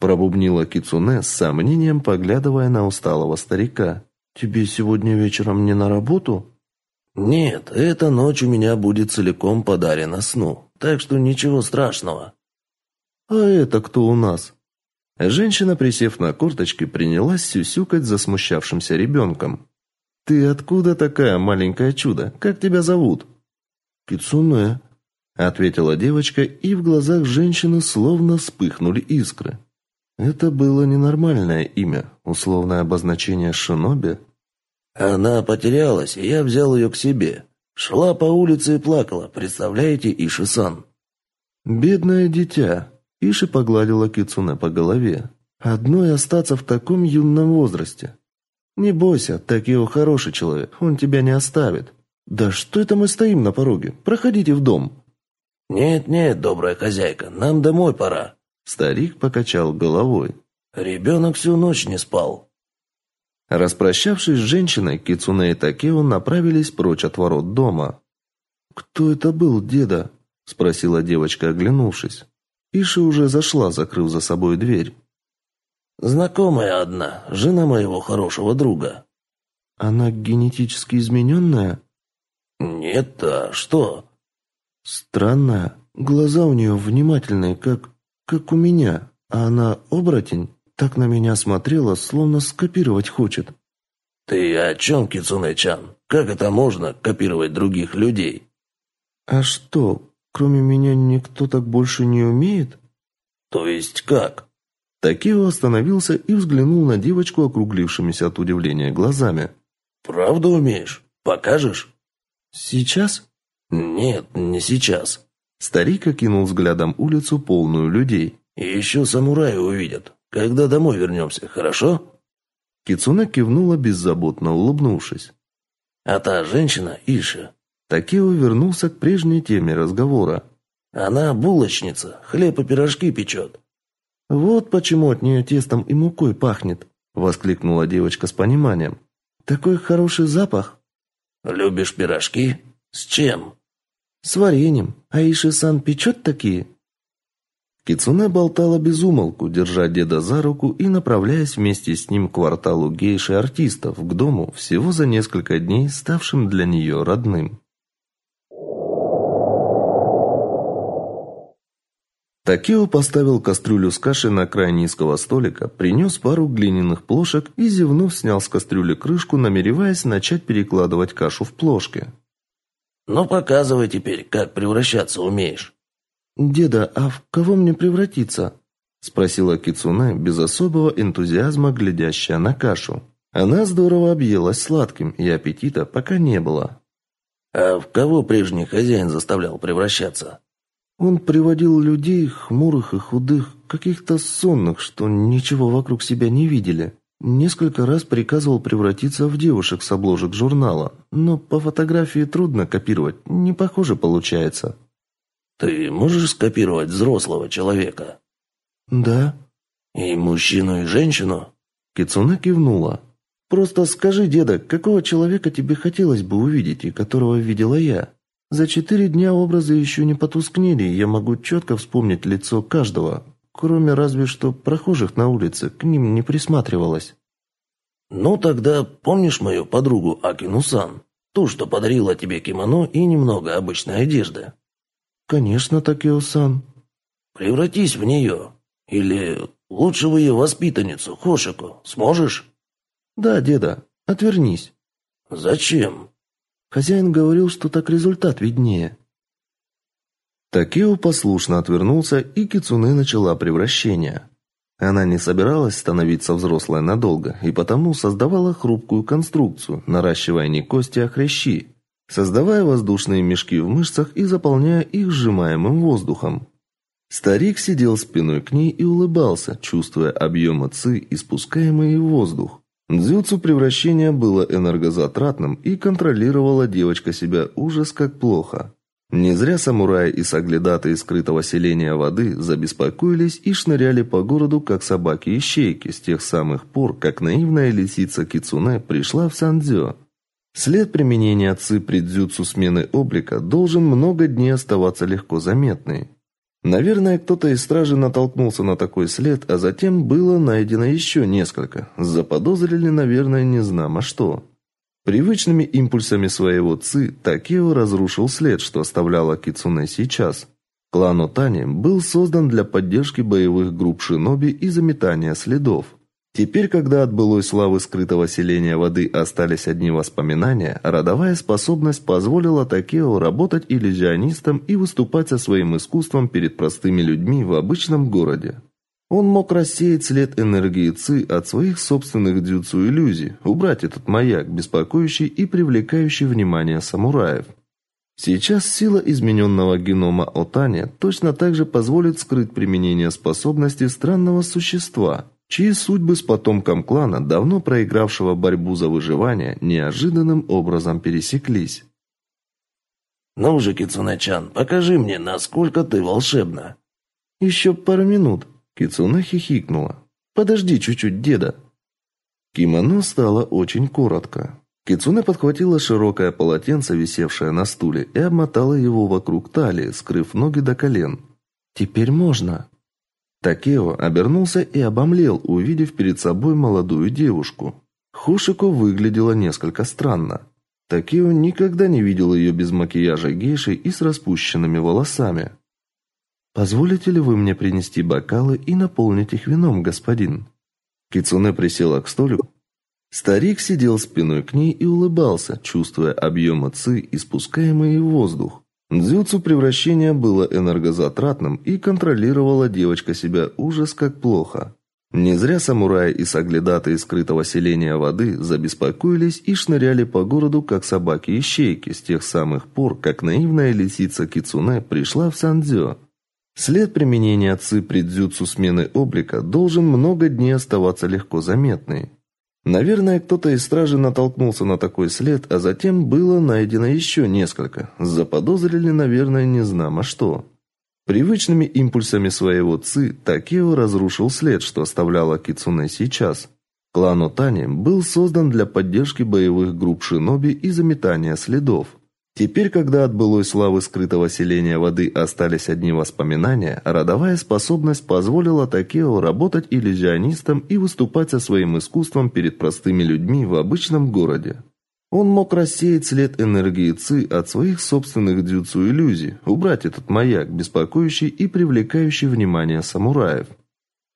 пробубнила Кицуне с сомнением, поглядывая на усталого старика. Тебе сегодня вечером не на работу? Нет, эта ночь у меня будет целиком подарена сну, так что ничего страшного. А это кто у нас? Женщина, присев на корточки, принялась сюсюкать за смущавшимся ребенком. Ты откуда такая маленькое чудо? Как тебя зовут? Кицуне, ответила девочка, и в глазах женщины словно вспыхнули искры. Это было ненормальное имя, условное обозначение шиноби. Она потерялась, и я взял ее к себе. Шла по улице и плакала, представляете, Иши-сан? Бедное дитя. Иши погладила Кицуне по голове. Одной остаться в таком юном возрасте. Не бойся, Такио хороший человек, он тебя не оставит. Да что это мы стоим на пороге? Проходите в дом. Нет, нет, добрая хозяйка, нам домой пора. Старик покачал головой. Ребенок всю ночь не спал. Распрощавшись с женщиной, Кицуне и Такео направились прочь от ворот дома. «Кто это был, деда?» – спросила девочка, оглянувшись. Иши уже зашла, закрыв за собой дверь. «Знакомая одна, жена моего хорошего друга». «Она генетически измененная?» «Нет, а что?» «Странная. Глаза у нее внимательные, как как у меня, а она оборотень, так на меня смотрела, словно скопировать хочет. Ты о чем, Кицунэ-чан? Как это можно копировать других людей? А что, кроме меня никто так больше не умеет? То есть как? Такио остановился и взглянул на девочку округлившимися от удивления глазами. Правда умеешь? Покажешь? Сейчас? Нет, не сейчас. Старик окинул взглядом улицу, полную людей. «И еще самураи увидят, когда домой вернемся, хорошо?» Кицуна кивнула, беззаботно улыбнувшись. «А та женщина, Иша...» Такео вернулся к прежней теме разговора. «Она булочница, хлеб и пирожки печет». «Вот почему от нее тестом и мукой пахнет», — воскликнула девочка с пониманием. «Такой хороший запах». «Любишь пирожки? С чем?» С вареньем. А Иши-сан печет такие?» Кицуне болтала без умолку, держа деда за руку и направляясь вместе с ним к кварталу гейши артистов, к дому, всего за несколько дней ставшим для нее родным. Такео поставил кастрюлю с кашей на край низкого столика, принес пару глиняных плошек и, зевнув, снял с кастрюли крышку, намереваясь начать перекладывать кашу в плошки. Ну, показывай теперь, как превращаться умеешь. Деда, а в кого мне превратиться? спросила Кицуне без особого энтузиазма, глядящая на кашу. Она здорово объелась сладким, и аппетита пока не было. А в кого прежний хозяин заставлял превращаться? Он приводил людей хмурых и худых, каких-то сонных, что ничего вокруг себя не видели. Несколько раз приказывал превратиться в девушек с обложек журнала, но по фотографии трудно копировать, не похоже получается. Ты можешь скопировать взрослого человека? Да. И мужчину, и женщину? Кицуна кивнула. Просто скажи, деда, какого человека тебе хотелось бы увидеть и которого видела я? За четыре дня образы еще не потускнели, и я могу четко вспомнить лицо каждого, Кроме разве что прохожих на улице, к ним не присматривалась. «Ну тогда помнишь мою подругу Акину-сан? Ту, что подарила тебе кимоно и немного обычной одежды?» «Конечно, Такео-сан». «Превратись в нее. Или лучше в ее воспитанницу, Хошику. Сможешь?» «Да, деда. Отвернись». «Зачем?» Хозяин говорил, что так результат виднее. Такео послушно отвернулся, и Кицуне начала превращение. Она не собиралась становиться взрослой надолго, и потому создавала хрупкую конструкцию, наращивая не кости, а хрящи, создавая воздушные мешки в мышцах и заполняя их сжимаемым воздухом. Старик сидел спиной к ней и улыбался, чувствуя объемы ци, испускаемые в воздух. Дзюцу превращения было энергозатратным, и контролировала девочка себя ужас как плохо. Не зря самураи и соглядатые скрытого селения воды забеспокоились и шныряли по городу, как собаки-ищейки, с тех самых пор, как наивная лисица Кицуне пришла в Сандзё. След применения ци при дзюцу смены облика должен много дней оставаться легко заметный. Наверное, кто-то из стражи натолкнулся на такой след, а затем было найдено еще несколько. Заподозрили, наверное, не знамо что. Привычными импульсами своего ци Такео разрушил след, что оставляла Кицуне сейчас. Клан Отани был создан для поддержки боевых групп шиноби и заметания следов. Теперь, когда от былой славы скрытого селения воды остались одни воспоминания, родовая способность позволила Такео работать иллюзионистом и выступать со своим искусством перед простыми людьми в обычном городе. Он мог рассеять след энергии Ци от своих собственных дзюцу иллюзий, убрать этот маяк, беспокоящий и привлекающий внимание самураев. Сейчас сила измененного генома Отани точно так же позволит скрыть применение способности странного существа, чьи судьбы с потомком клана, давно проигравшего борьбу за выживание, неожиданным образом пересеклись. «Ну же, Кицунэ-чан, покажи мне, насколько ты волшебна!» «Еще пару минут», Кицуна хихикнула. Подожди чуть-чуть, деда. Кимоно стало очень коротко. Кицуне подхватила широкое полотенце, висевшее на стуле, и обмотала его вокруг талии, скрыв ноги до колен. Теперь можно. Такео обернулся и обомлел, увидев перед собой молодую девушку. Хушико выглядела несколько странно. Такео никогда не видел ее без макияжа гейши и с распущенными волосами. Позволите ли вы мне принести бокалы и наполнить их вином, господин? Кицуне присела к столику. Старик сидел спиной к ней и улыбался, чувствуя объем ци, испускаемый в воздух. Дзюцу превращения было энергозатратным, и контролировала девочка себя ужас как плохо. Не зря самураи и соглядатые скрытого селения воды забеспокоились и шныряли по городу, как собаки-ищейки, с тех самых пор, как наивная лисица Кицуне пришла в Сандзё. След применения ци при дзюцу смены облика должен много дней оставаться легко заметный. Наверное, кто-то из стражи натолкнулся на такой след, а затем было найдено еще несколько. Заподозрили, наверное, не знамо что. Привычными импульсами своего ци Такео разрушил след, что оставляла Кицуне сейчас. Клан Отани был создан для поддержки боевых групп шиноби и заметания следов. Теперь, когда от былой славы скрытого селения воды остались одни воспоминания, родовая способность позволила Такео работать иллюзионистом и выступать со своим искусством перед простыми людьми в обычном городе. Он мог рассеять след энергии Ци от своих собственных дзюцу иллюзий, убрать этот маяк, беспокоящий и привлекающий внимание самураев.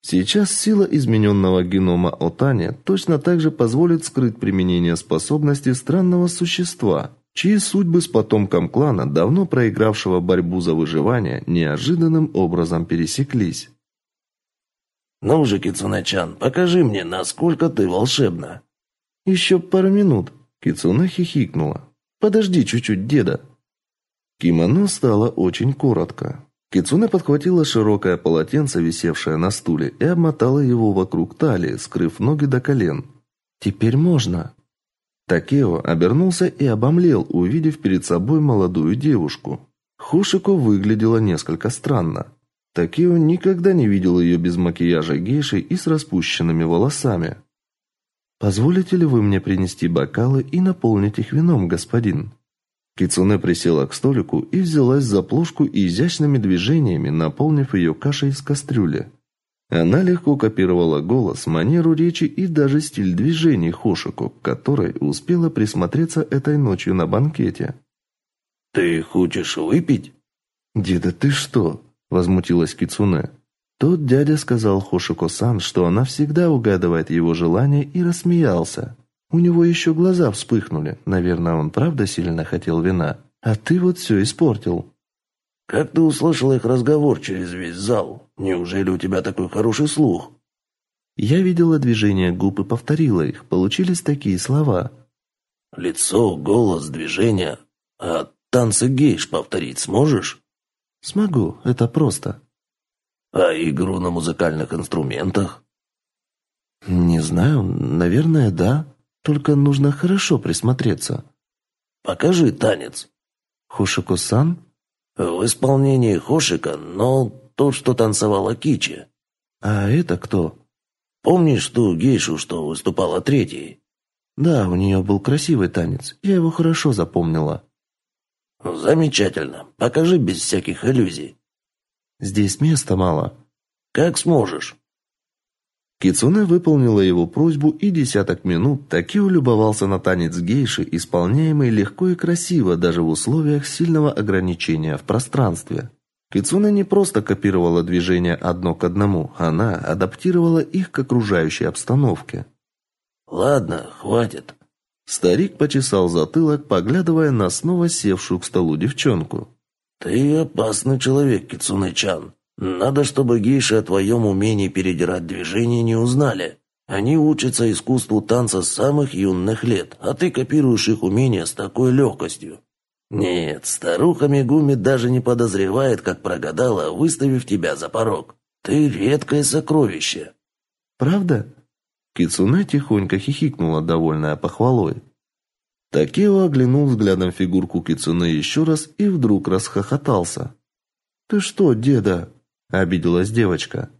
Сейчас сила измененного генома Отани точно так же позволит скрыть применение способности странного существа – чьи судьбы с потомком клана, давно проигравшего борьбу за выживание, неожиданным образом пересеклись. «Ну же, Кицунэ-чан, покажи мне, насколько ты волшебна!» «Еще пару минут!» Кицуне хихикнула. «Подожди чуть-чуть, деда!» Кимоно стало очень коротко. Кицуне подхватила широкое полотенце, висевшее на стуле, и обмотала его вокруг талии, скрыв ноги до колен. «Теперь можно!» Такео обернулся и обомлел, увидев перед собой молодую девушку. Хушико выглядела несколько странно. Такео никогда не видел ее без макияжа гейши и с распущенными волосами. Позволите ли вы мне принести бокалы и наполнить их вином, господин? Кицуне присела к столику и взялась за плошку и изящными движениями, наполнив ее кашей из кастрюли. Она легко копировала голос, манеру речи и даже стиль движений Хошико, к которой успела присмотреться этой ночью на банкете. «Ты хочешь выпить?» «Деда, ты что?» – возмутилась Кицуне. Тот дядя сказал Хошико-сан, что она всегда угадывает его желания, и рассмеялся. У него еще глаза вспыхнули. Наверное, он правда сильно хотел вина. А ты вот все испортил. Как ты услышала их разговор через весь зал? Неужели у тебя такой хороший слух? Я видела движения губ и повторила их. Получились такие слова. Лицо, голос, движения. А танцы гейш повторить сможешь? Смогу, это просто. А игру на музыкальных инструментах? Не знаю, наверное, да. Только нужно хорошо присмотреться. Покажи танец. Хошико-сан? В исполнении Хошика, но тот, что танцевала Кичи. А это кто? Помнишь ту гейшу, что выступала третьей? Да, у нее был красивый танец. Я его хорошо запомнила. Замечательно. Покажи без всяких иллюзий. Здесь места мало. Как сможешь. Кицуне выполнила его просьбу, и десяток минут Такио любовался на танец гейши, исполняемый легко и красиво даже в условиях сильного ограничения в пространстве. Кицуне не просто копировала движения одно к одному, она адаптировала их к окружающей обстановке. Ладно, хватит. Старик почесал затылок, поглядывая на снова севшую к столу девчонку. Ты опасный человек, Кицуне-чан. Надо, чтобы гейши о твоем умении передирать движения не узнали. Они учатся искусству танца с самых юных лет, а ты копируешь их умения с такой легкостью. Нет, старуха Мегуми даже не подозревает, как прогадала, выставив тебя за порог. Ты редкое сокровище. Правда? Кицуне тихонько хихикнула, довольная похвалой. Такео оглянул взглядом фигурку Кицуне еще раз и вдруг расхохотался. «Ты что, деда?» Обиделась девочка.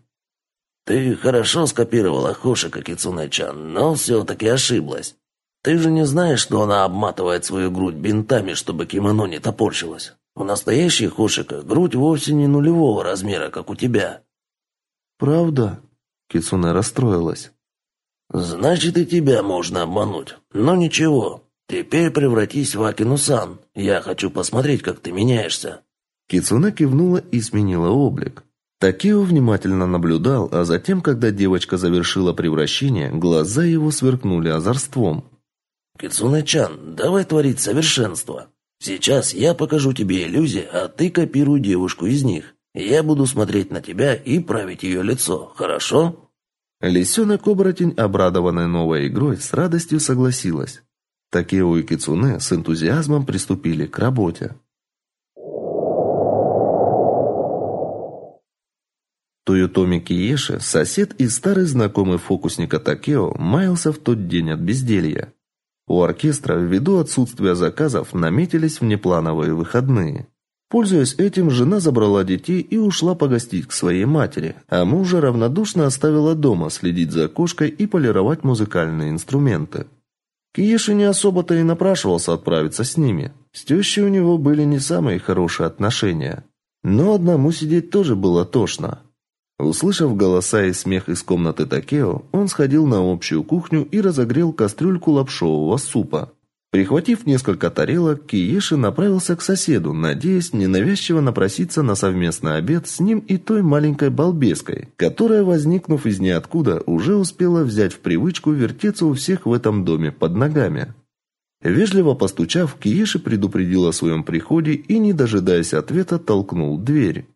Ты хорошо скопировала Хошика Кицунэ-чан, но все-таки ошиблась. Ты же не знаешь, что она обматывает свою грудь бинтами, чтобы кимоно не топорщилось. У настоящей Хошика грудь вовсе не нулевого размера, как у тебя. Правда? Кицунэ расстроилась. Значит, и тебя можно обмануть. Но ничего. Теперь превратись в Акину-сан. Я хочу посмотреть, как ты меняешься. Кицунэ кивнула и сменила облик. Такео внимательно наблюдал, а затем, когда девочка завершила превращение, глаза его сверкнули озорством. «Кицуне-чан, давай творить совершенство. Сейчас я покажу тебе иллюзии, а ты копируй девушку из них. Я буду смотреть на тебя и править ее лицо, хорошо?» Лисенок-оборотень, обрадованный новой игрой, с радостью согласилась. Такео и Кицуне с энтузиазмом приступили к работе. Тойотоми Киеши, сосед и старый знакомый фокусника Такео, маялся в тот день от безделья. У оркестра, ввиду отсутствия заказов, наметились внеплановые выходные. Пользуясь этим, жена забрала детей и ушла погостить к своей матери, а мужа равнодушно оставила дома следить за кошкой и полировать музыкальные инструменты. Киеши не особо-то и напрашивался отправиться с ними. С тещей у него были не самые хорошие отношения. Но одному сидеть тоже было тошно. Услышав голоса и смех из комнаты Такео, он сходил на общую кухню и разогрел кастрюльку лапшового супа. Прихватив несколько тарелок, Киеши направился к соседу, надеясь ненавязчиво напроситься на совместный обед с ним и той маленькой балбеской, которая, возникнув из ниоткуда, уже успела взять в привычку вертеться у всех в этом доме под ногами. Вежливо постучав, Киеши предупредил о своем приходе и, не дожидаясь ответа, толкнул дверь.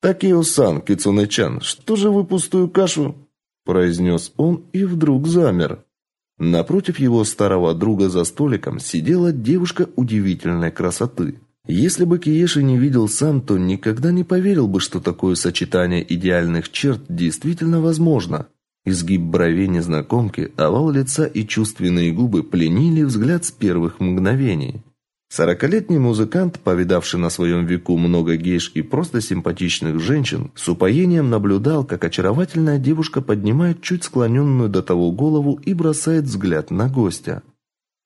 «Такио-сан, Кицунэ-чан, что же вы пустую кашу?» произнес он и вдруг замер. Напротив его старого друга за столиком сидела девушка удивительной красоты. Если бы Киеши не видел сам, то никогда не поверил бы, что такое сочетание идеальных черт действительно возможно. Изгиб бровей незнакомки, овал лица и чувственные губы пленили взгляд с первых мгновений. Сорокалетний музыкант, повидавший на своем веку много гейш и просто симпатичных женщин, с упоением наблюдал, как очаровательная девушка поднимает чуть склоненную до того голову и бросает взгляд на гостя.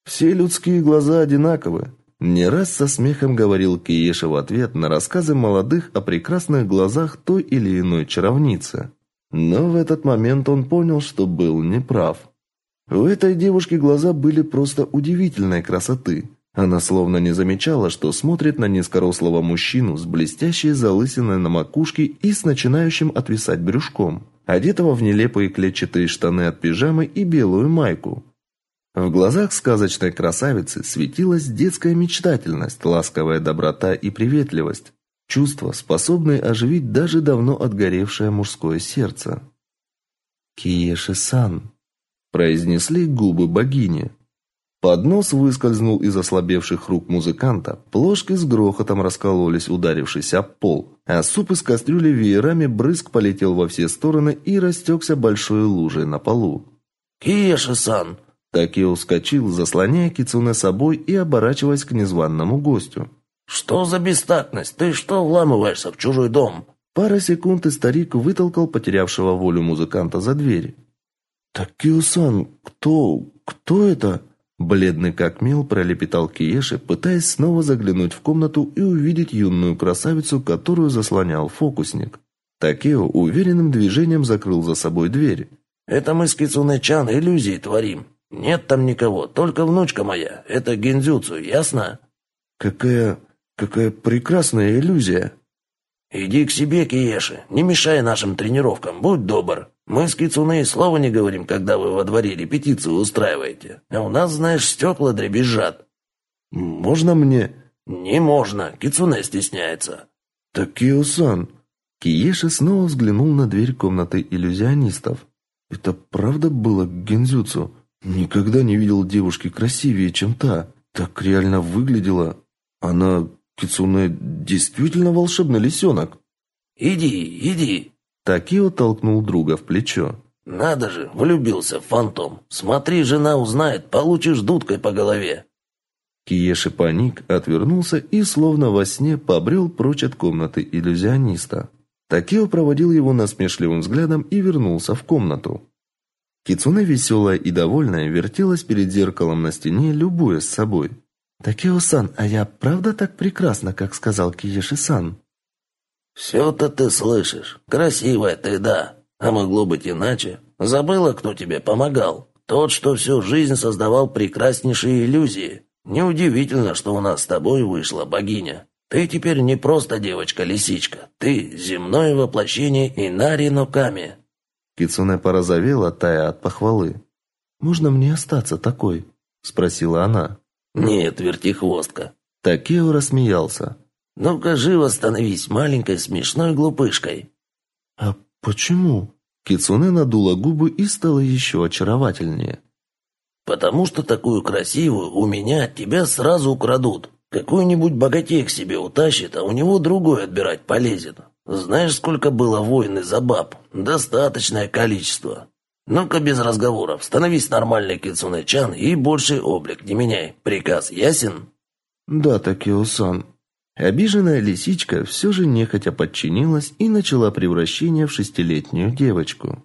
Все людские глаза одинаковы. Не раз со смехом говорил Киеша в ответ на рассказы молодых о прекрасных глазах той или иной чаровницы. Но в этот момент он понял, что был неправ. У этой девушки глаза были просто удивительной красоты. Она словно не замечала, что смотрит на низкорослого мужчину с блестящей залысиной на макушке и с начинающим отвисать брюшком, одетого в нелепые клетчатые штаны от пижамы и белую майку. В глазах сказочной красавицы светилась детская мечтательность, ласковая доброта и приветливость, чувства, способные оживить даже давно отгоревшее мужское сердце. «Киеши-сан», – произнесли губы богини. Поднос выскользнул из ослабевших рук музыканта, плошки с грохотом раскололись, ударившись об пол, а суп из кастрюли веерами брызг полетел во все стороны и растекся большой лужей на полу. «Киеши-сан!» Таки ускочил, заслоняя Кицуне собой и оборачиваясь к незваному гостю. «Что за бестактность? Ты что вламываешься в чужой дом?» Пара секунд и старик вытолкал потерявшего волю музыканта за дверь. «Такио-сан, кто... кто это?» Бледный как мел пролепетал Киеши, пытаясь снова заглянуть в комнату и увидеть юную красавицу, которую заслонял фокусник. Такео уверенным движением закрыл за собой дверь. Это мы с Кицунэ-чан иллюзии творим. Нет там никого, только внучка моя. Это гензюцу, ясно? Какая... какая прекрасная иллюзия. Иди к себе, Киеши, не мешай нашим тренировкам, будь добр. Мы с Кицуне и слова не говорим, когда вы во дворе репетицию устраиваете. А у нас, знаешь, стекла дребезжат. Можно мне... Не можно, Кицуне стесняется. Так, Кио-сан... Киеши снова взглянул на дверь комнаты иллюзионистов. Это правда было гензюцу? Никогда не видел девушки красивее, чем та. Так реально выглядела. Она, Кицуне, действительно волшебный лисенок. «Иди, иди!» Такио толкнул друга в плечо. «Надо же, влюбился в фантом. Смотри, жена узнает, получишь дудкой по голове». Киеши паник, отвернулся и, словно во сне, побрел прочь от комнаты иллюзиониста. Такио проводил его насмешливым взглядом и вернулся в комнату. Кицуне веселая и довольная вертелась перед зеркалом на стене, любуясь собой. «Такио-сан, а я правда так прекрасна, как сказал Киеши-сан?» «Все-то ты слышишь. Красивая ты, да. А могло быть иначе. Забыла, кто тебе помогал? Тот, что всю жизнь создавал прекраснейшие иллюзии. Неудивительно, что у нас с тобой вышла богиня. Ты теперь не просто девочка-лисичка. Ты земное воплощение Инари Ноками». Кицуне порозовела, тая от похвалы. «Можно мне остаться такой?» – спросила она. «Нет, вертихвостка». Такео рассмеялся. «Ну-ка, живо становись маленькой смешной глупышкой». «А почему?» Кицуне надула губы и стала еще очаровательнее. «Потому что такую красивую у меня от тебя сразу украдут. Какой-нибудь богатей к себе утащит, а у него другой отбирать полезет. Знаешь, сколько было войн из-за баб? Достаточное количество. Ну-ка без разговоров. Становись нормальной кицунэ-чан и больше облик не меняй. Приказ ясен? Да, Такио-сан. Обиженная лисичка все же нехотя подчинилась и начала превращение в шестилетнюю девочку.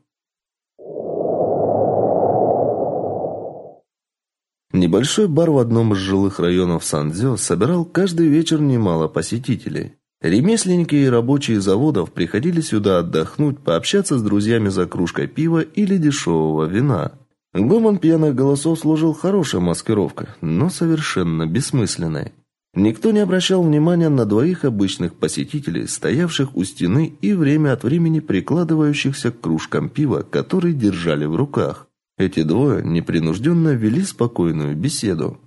Небольшой бар в одном из жилых районов Сандзё собирал каждый вечер немало посетителей. Ремесленники и рабочие заводов приходили сюда отдохнуть, пообщаться с друзьями за кружкой пива или дешевого вина. Гомон пьяных голосов служил хорошей маскировкой, но совершенно бессмысленной. Никто не обращал внимания на двоих обычных посетителей, стоявших у стены и время от времени прикладывающихся к кружкам пива, которые держали в руках. Эти двое непринужденно вели спокойную беседу.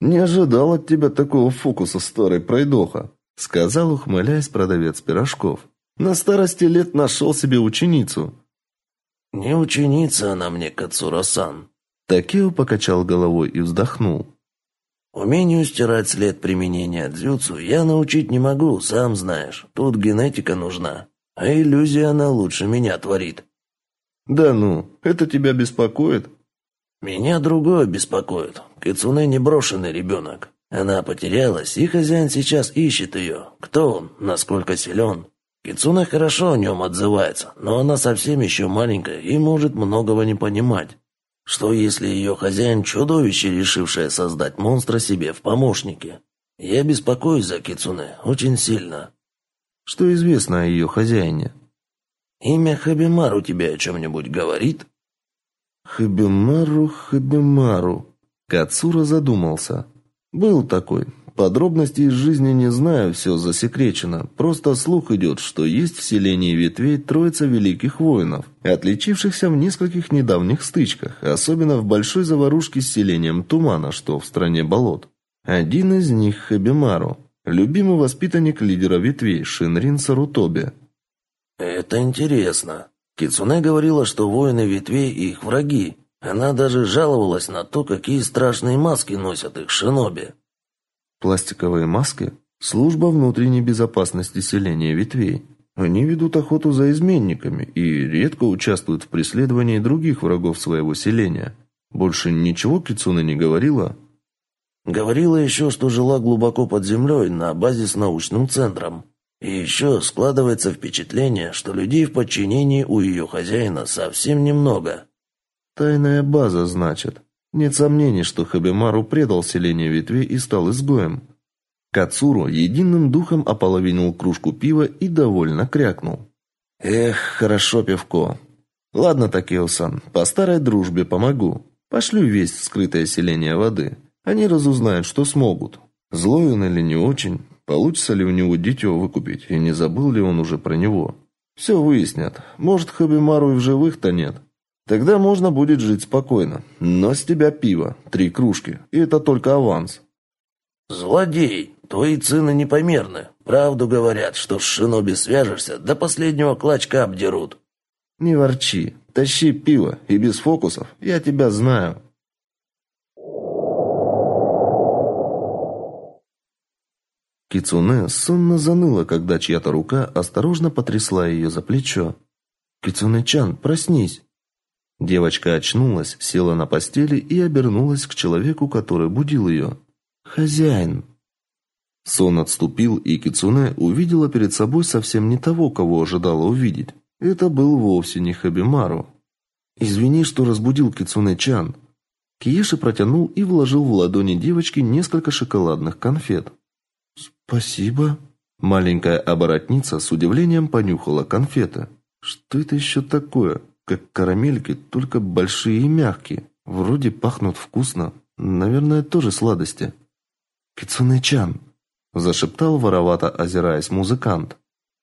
«Не ожидал от тебя такого фокуса, старый пройдоха», сказал, ухмыляясь продавец пирожков. На старости лет нашел себе ученицу. Не ученица она мне, Кацура-сан. Такео покачал головой и вздохнул. Умению стирать след применения дзюцу я научить не могу, сам знаешь. Тут генетика нужна. А иллюзия она лучше меня творит. Да ну, это тебя беспокоит? Меня другое беспокоит. Кицуне не брошенный ребенок. Она потерялась, и хозяин сейчас ищет ее. Кто он? Насколько силен? Кицуна хорошо о нем отзывается, но она совсем еще маленькая и может многого не понимать. Что если ее хозяин чудовище, решившее создать монстра себе в помощнике? Я беспокоюсь за Кицуне очень сильно. Что известно о ее хозяине? Имя Хабимару тебе о чем-нибудь говорит? Хабимару, Хабимару. Кацура задумался. Был такой. Подробностей из жизни не знаю, все засекречено. Просто слух идет, что есть в селении ветвей троица великих воинов, отличившихся в нескольких недавних стычках, особенно в большой заварушке с селением Тумана, что в стране болот. Один из них Хабимару, любимый воспитанник лидера ветвей Шинрин Сарутобе. Это интересно. Кицуне говорила, что воины ветвей их враги, она даже жаловалась на то, какие страшные маски носят их шиноби. Пластиковые маски – служба внутренней безопасности селения ветвей. Они ведут охоту за изменниками и редко участвуют в преследовании других врагов своего селения. Больше ничего Кицуна не говорила? Говорила еще, что жила глубоко под землей на базе с научным центром. И еще складывается впечатление, что людей в подчинении у ее хозяина совсем немного. Тайная база, значит. Нет сомнений, что Хабимару предал селение ветвей и стал изгоем. Кацуру единым духом ополовинил кружку пива и довольно крякнул. Эх, хорошо пивко. Ладно, Такео-сан, по старой дружбе помогу. Пошлю весть в скрытое селение воды. Они разузнают, что смогут. Злой он или не очень, получится ли у него дитё выкупить, и не забыл ли он уже про него. Все выяснят. Может, Хабимару и в живых-то нет. Тогда можно будет жить спокойно. Но с тебя пиво, три кружки, и это только аванс. Злодей, твои цены непомерны. Правду говорят, что с шиноби свяжешься, до последнего клочка обдерут. Не ворчи. Тащи пиво, и без фокусов. Я тебя знаю. Кицуне сонно заныла, когда чья-то рука осторожно потрясла ее за плечо. «Кицуне-чан, проснись!» Девочка очнулась, села на постели и обернулась к человеку, который будил ее. «Хозяин!» Сон отступил, и Кицуне увидела перед собой совсем не того, кого ожидала увидеть. Это был вовсе не Хабимару. «Извини, что разбудил Кицуне-чан». Киеши протянул и вложил в ладони девочки несколько шоколадных конфет. «Спасибо». Маленькая оборотница с удивлением понюхала конфеты. «Что это еще такое? Как карамельки, только большие и мягкие. Вроде пахнут вкусно. Наверное, тоже сладости». «Кицуне-чан», – зашептал воровато, озираясь музыкант.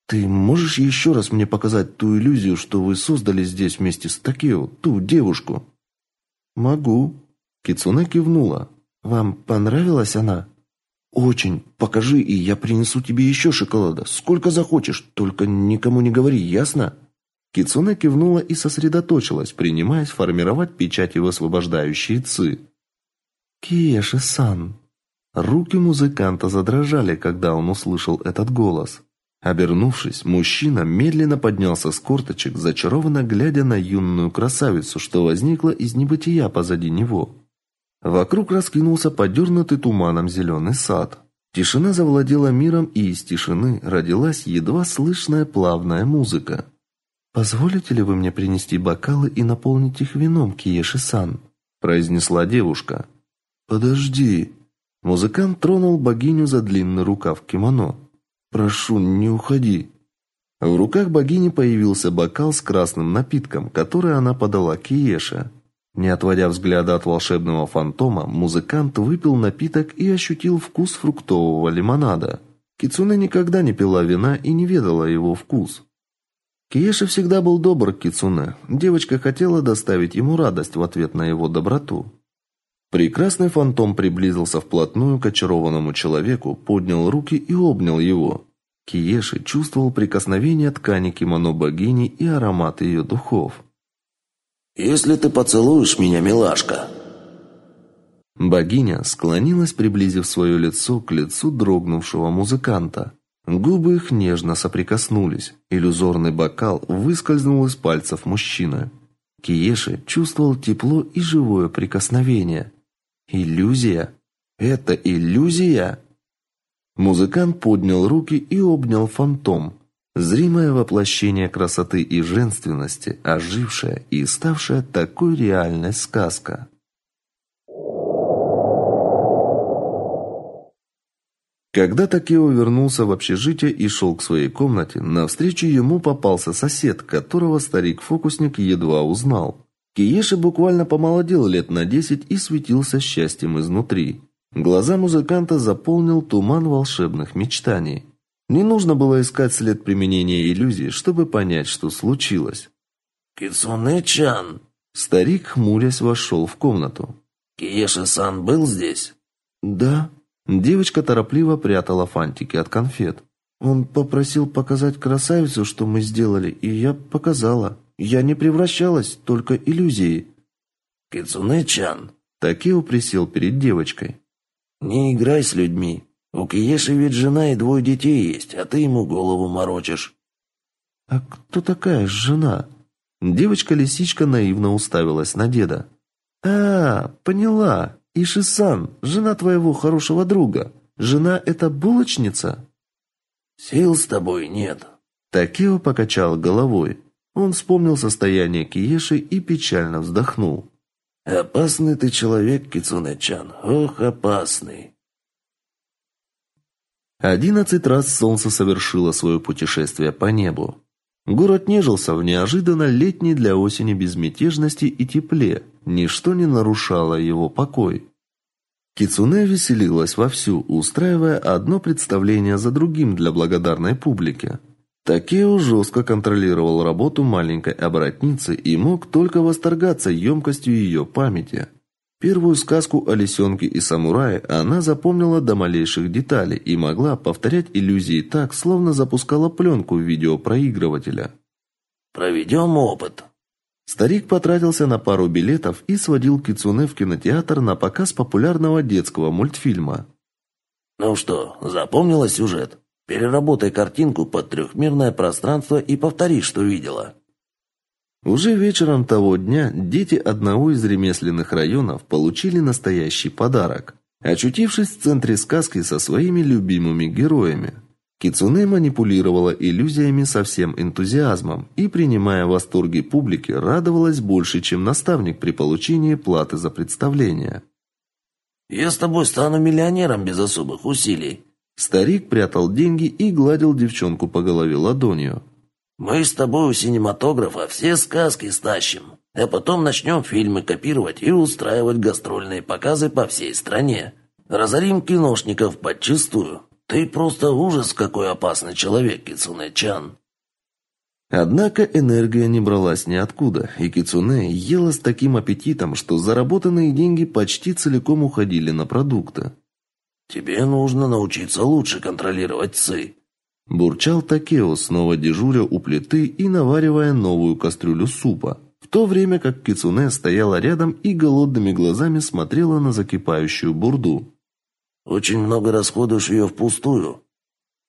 «Ты можешь еще раз мне показать ту иллюзию, что вы создали здесь вместе с Такео, ту девушку?» «Могу». Кицуне кивнула. «Вам понравилась она?» «Очень. Покажи, и я принесу тебе еще шоколада. Сколько захочешь, только никому не говори, ясно?» Кицуне кивнула и сосредоточилась, принимаясь формировать печати высвобождающие ци. «Киеши-сан». Руки музыканта задрожали, когда он услышал этот голос. Обернувшись, мужчина медленно поднялся с корточек, зачарованно глядя на юную красавицу, что возникла из небытия позади него. Вокруг раскинулся подернутый туманом зеленый сад. Тишина завладела миром, и из тишины родилась едва слышная плавная музыка. «Позволите ли вы мне принести бокалы и наполнить их вином, Киеши-сан?» – произнесла девушка. «Подожди». Музыкант тронул богиню за длинный рукав кимоно. «Прошу, не уходи». В руках богини появился бокал с красным напитком, который она подала Киеше. Не отводя взгляда от волшебного фантома, музыкант выпил напиток и ощутил вкус фруктового лимонада. Кицуне никогда не пила вина и не ведала его вкус. Киеша всегда был добр к Кицуне. Девочка хотела доставить ему радость в ответ на его доброту. Прекрасный фантом приблизился вплотную к очарованному человеку, поднял руки и обнял его. Киеши чувствовал прикосновение ткани кимоно богини и аромат ее духов. Если ты поцелуешь меня, милашка. Богиня склонилась, приблизив свое лицо к лицу дрогнувшего музыканта. Губы их нежно соприкоснулись. Иллюзорный бокал выскользнул из пальцев мужчины. Киеши чувствовал тепло и живое прикосновение. Иллюзия? Это иллюзия? Музыкант поднял руки и обнял фантом. Зримое воплощение красоты и женственности, ожившая и ставшая такой реальной сказка. Когда Такео вернулся в общежитие и шел к своей комнате, навстречу ему попался сосед, которого старик-фокусник едва узнал. Киеши буквально помолодел лет на десять и светился счастьем изнутри. Глаза музыканта заполнил туман волшебных мечтаний. Не нужно было искать след применения иллюзии, чтобы понять, что случилось. «Кицуне-чан!» Старик, хмурясь, вошел в комнату. «Киеши-сан был здесь?» «Да». Девочка торопливо прятала фантики от конфет. Он попросил показать красавицу, что мы сделали, и я показала. Я не превращалась, только иллюзией. «Кицуне-чан!» Такео присел перед девочкой. «Не играй с людьми. У Киеши ведь жена и двое детей есть, а ты ему голову морочишь. А кто такая жена? Девочка-лисичка наивно уставилась на деда. А, поняла. Ишисан, жена твоего хорошего друга. Жена это булочница? Сил с тобой нет. Такео покачал головой. Он вспомнил состояние Киеши и печально вздохнул. Опасный ты человек, Кицунэ-чан. Ох, опасный. Одиннадцать раз солнце совершило свое путешествие по небу. Город нежился в неожиданно летней для осени безмятежности и тепле. Ничто не нарушало его покой. Кицуне веселилась вовсю, устраивая одно представление за другим для благодарной публики. Такео жестко контролировал работу маленькой оборотницы и мог только восторгаться емкостью ее памяти. Первую сказку о лисенке и самурае она запомнила до малейших деталей и могла повторять иллюзии так, словно запускала пленку в видеопроигрывателя. «Проведем опыт». Старик потратился на пару билетов и сводил Кицуне в кинотеатр на показ популярного детского мультфильма. «Ну что, запомнила сюжет? Переработай картинку под трехмерное пространство и повтори, что видела». Уже вечером того дня дети одного из ремесленных районов получили настоящий подарок. Очутившись в центре сказки со своими любимыми героями, Кицуне манипулировала иллюзиями со всем энтузиазмом и, принимая восторги публики, радовалась больше, чем наставник при получении платы за представление. «Я с тобой стану миллионером без особых усилий». Старик прятал деньги и гладил девчонку по голове ладонью. Мы с тобой у синематографа все сказки стащим, а потом начнем фильмы копировать и устраивать гастрольные показы по всей стране. Разорим киношников подчистую. Ты просто ужас какой опасный человек, Кицуне-чан. Однако энергия не бралась ниоткуда, и Кицуне ела с таким аппетитом, что заработанные деньги почти целиком уходили на продукты. Тебе нужно научиться лучше контролировать ци. Бурчал Такео, снова дежуря у плиты и наваривая новую кастрюлю супа, в то время как Кицуне стояла рядом и голодными глазами смотрела на закипающую бурду. «Очень много расходуешь ее впустую.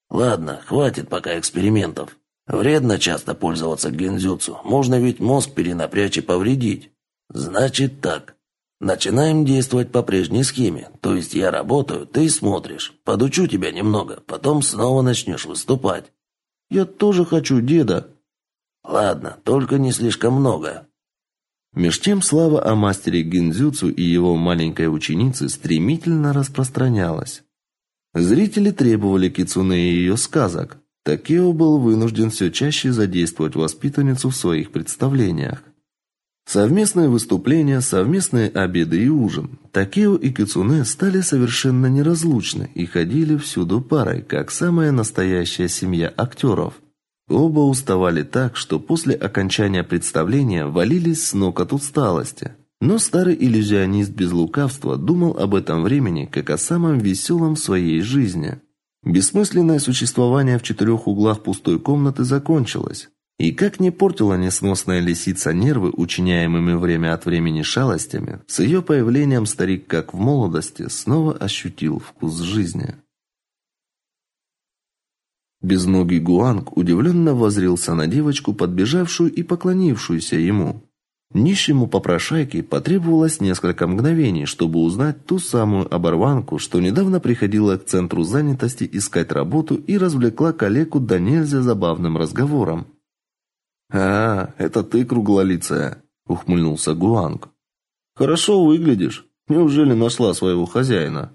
Ладно, хватит пока экспериментов. Вредно часто пользоваться гензюцу, можно ведь мозг перенапрячь и повредить. Значит так, Начинаем действовать по прежней схеме. То есть я работаю, ты смотришь. Подучу тебя немного, потом снова начнешь выступать. Я тоже хочу, деда. Ладно, только не слишком много. Меж тем слава о мастере Гинзюцу и его маленькой ученице стремительно распространялась. Зрители требовали Кицуне и ее сказок. Такео был вынужден все чаще задействовать воспитанницу в своих представлениях. Совместные выступления, совместные обеды и ужин. Такео и Кицуне стали совершенно неразлучны и ходили всюду парой, как самая настоящая семья актеров. Оба уставали так, что после окончания представления валились с ног от усталости. Но старый иллюзионист без лукавства думал об этом времени как о самом веселом в своей жизни. Бессмысленное существование в четырех углах пустой комнаты закончилось. И как не портила несносная лисица нервы, учиняемыми время от времени шалостями, с ее появлением старик, как в молодости, снова ощутил вкус жизни. Безногий Гуанг удивленно возрился на девочку, подбежавшую и поклонившуюся ему. Нищему попрошайке потребовалось несколько мгновений, чтобы узнать ту самую оборванку, что недавно приходила к центру занятости искать работу и развлекла коллегу до нельзя забавным разговором. «А, это ты круглолицая», — ухмыльнулся Гуанг. «Хорошо выглядишь. Неужели нашла своего хозяина?»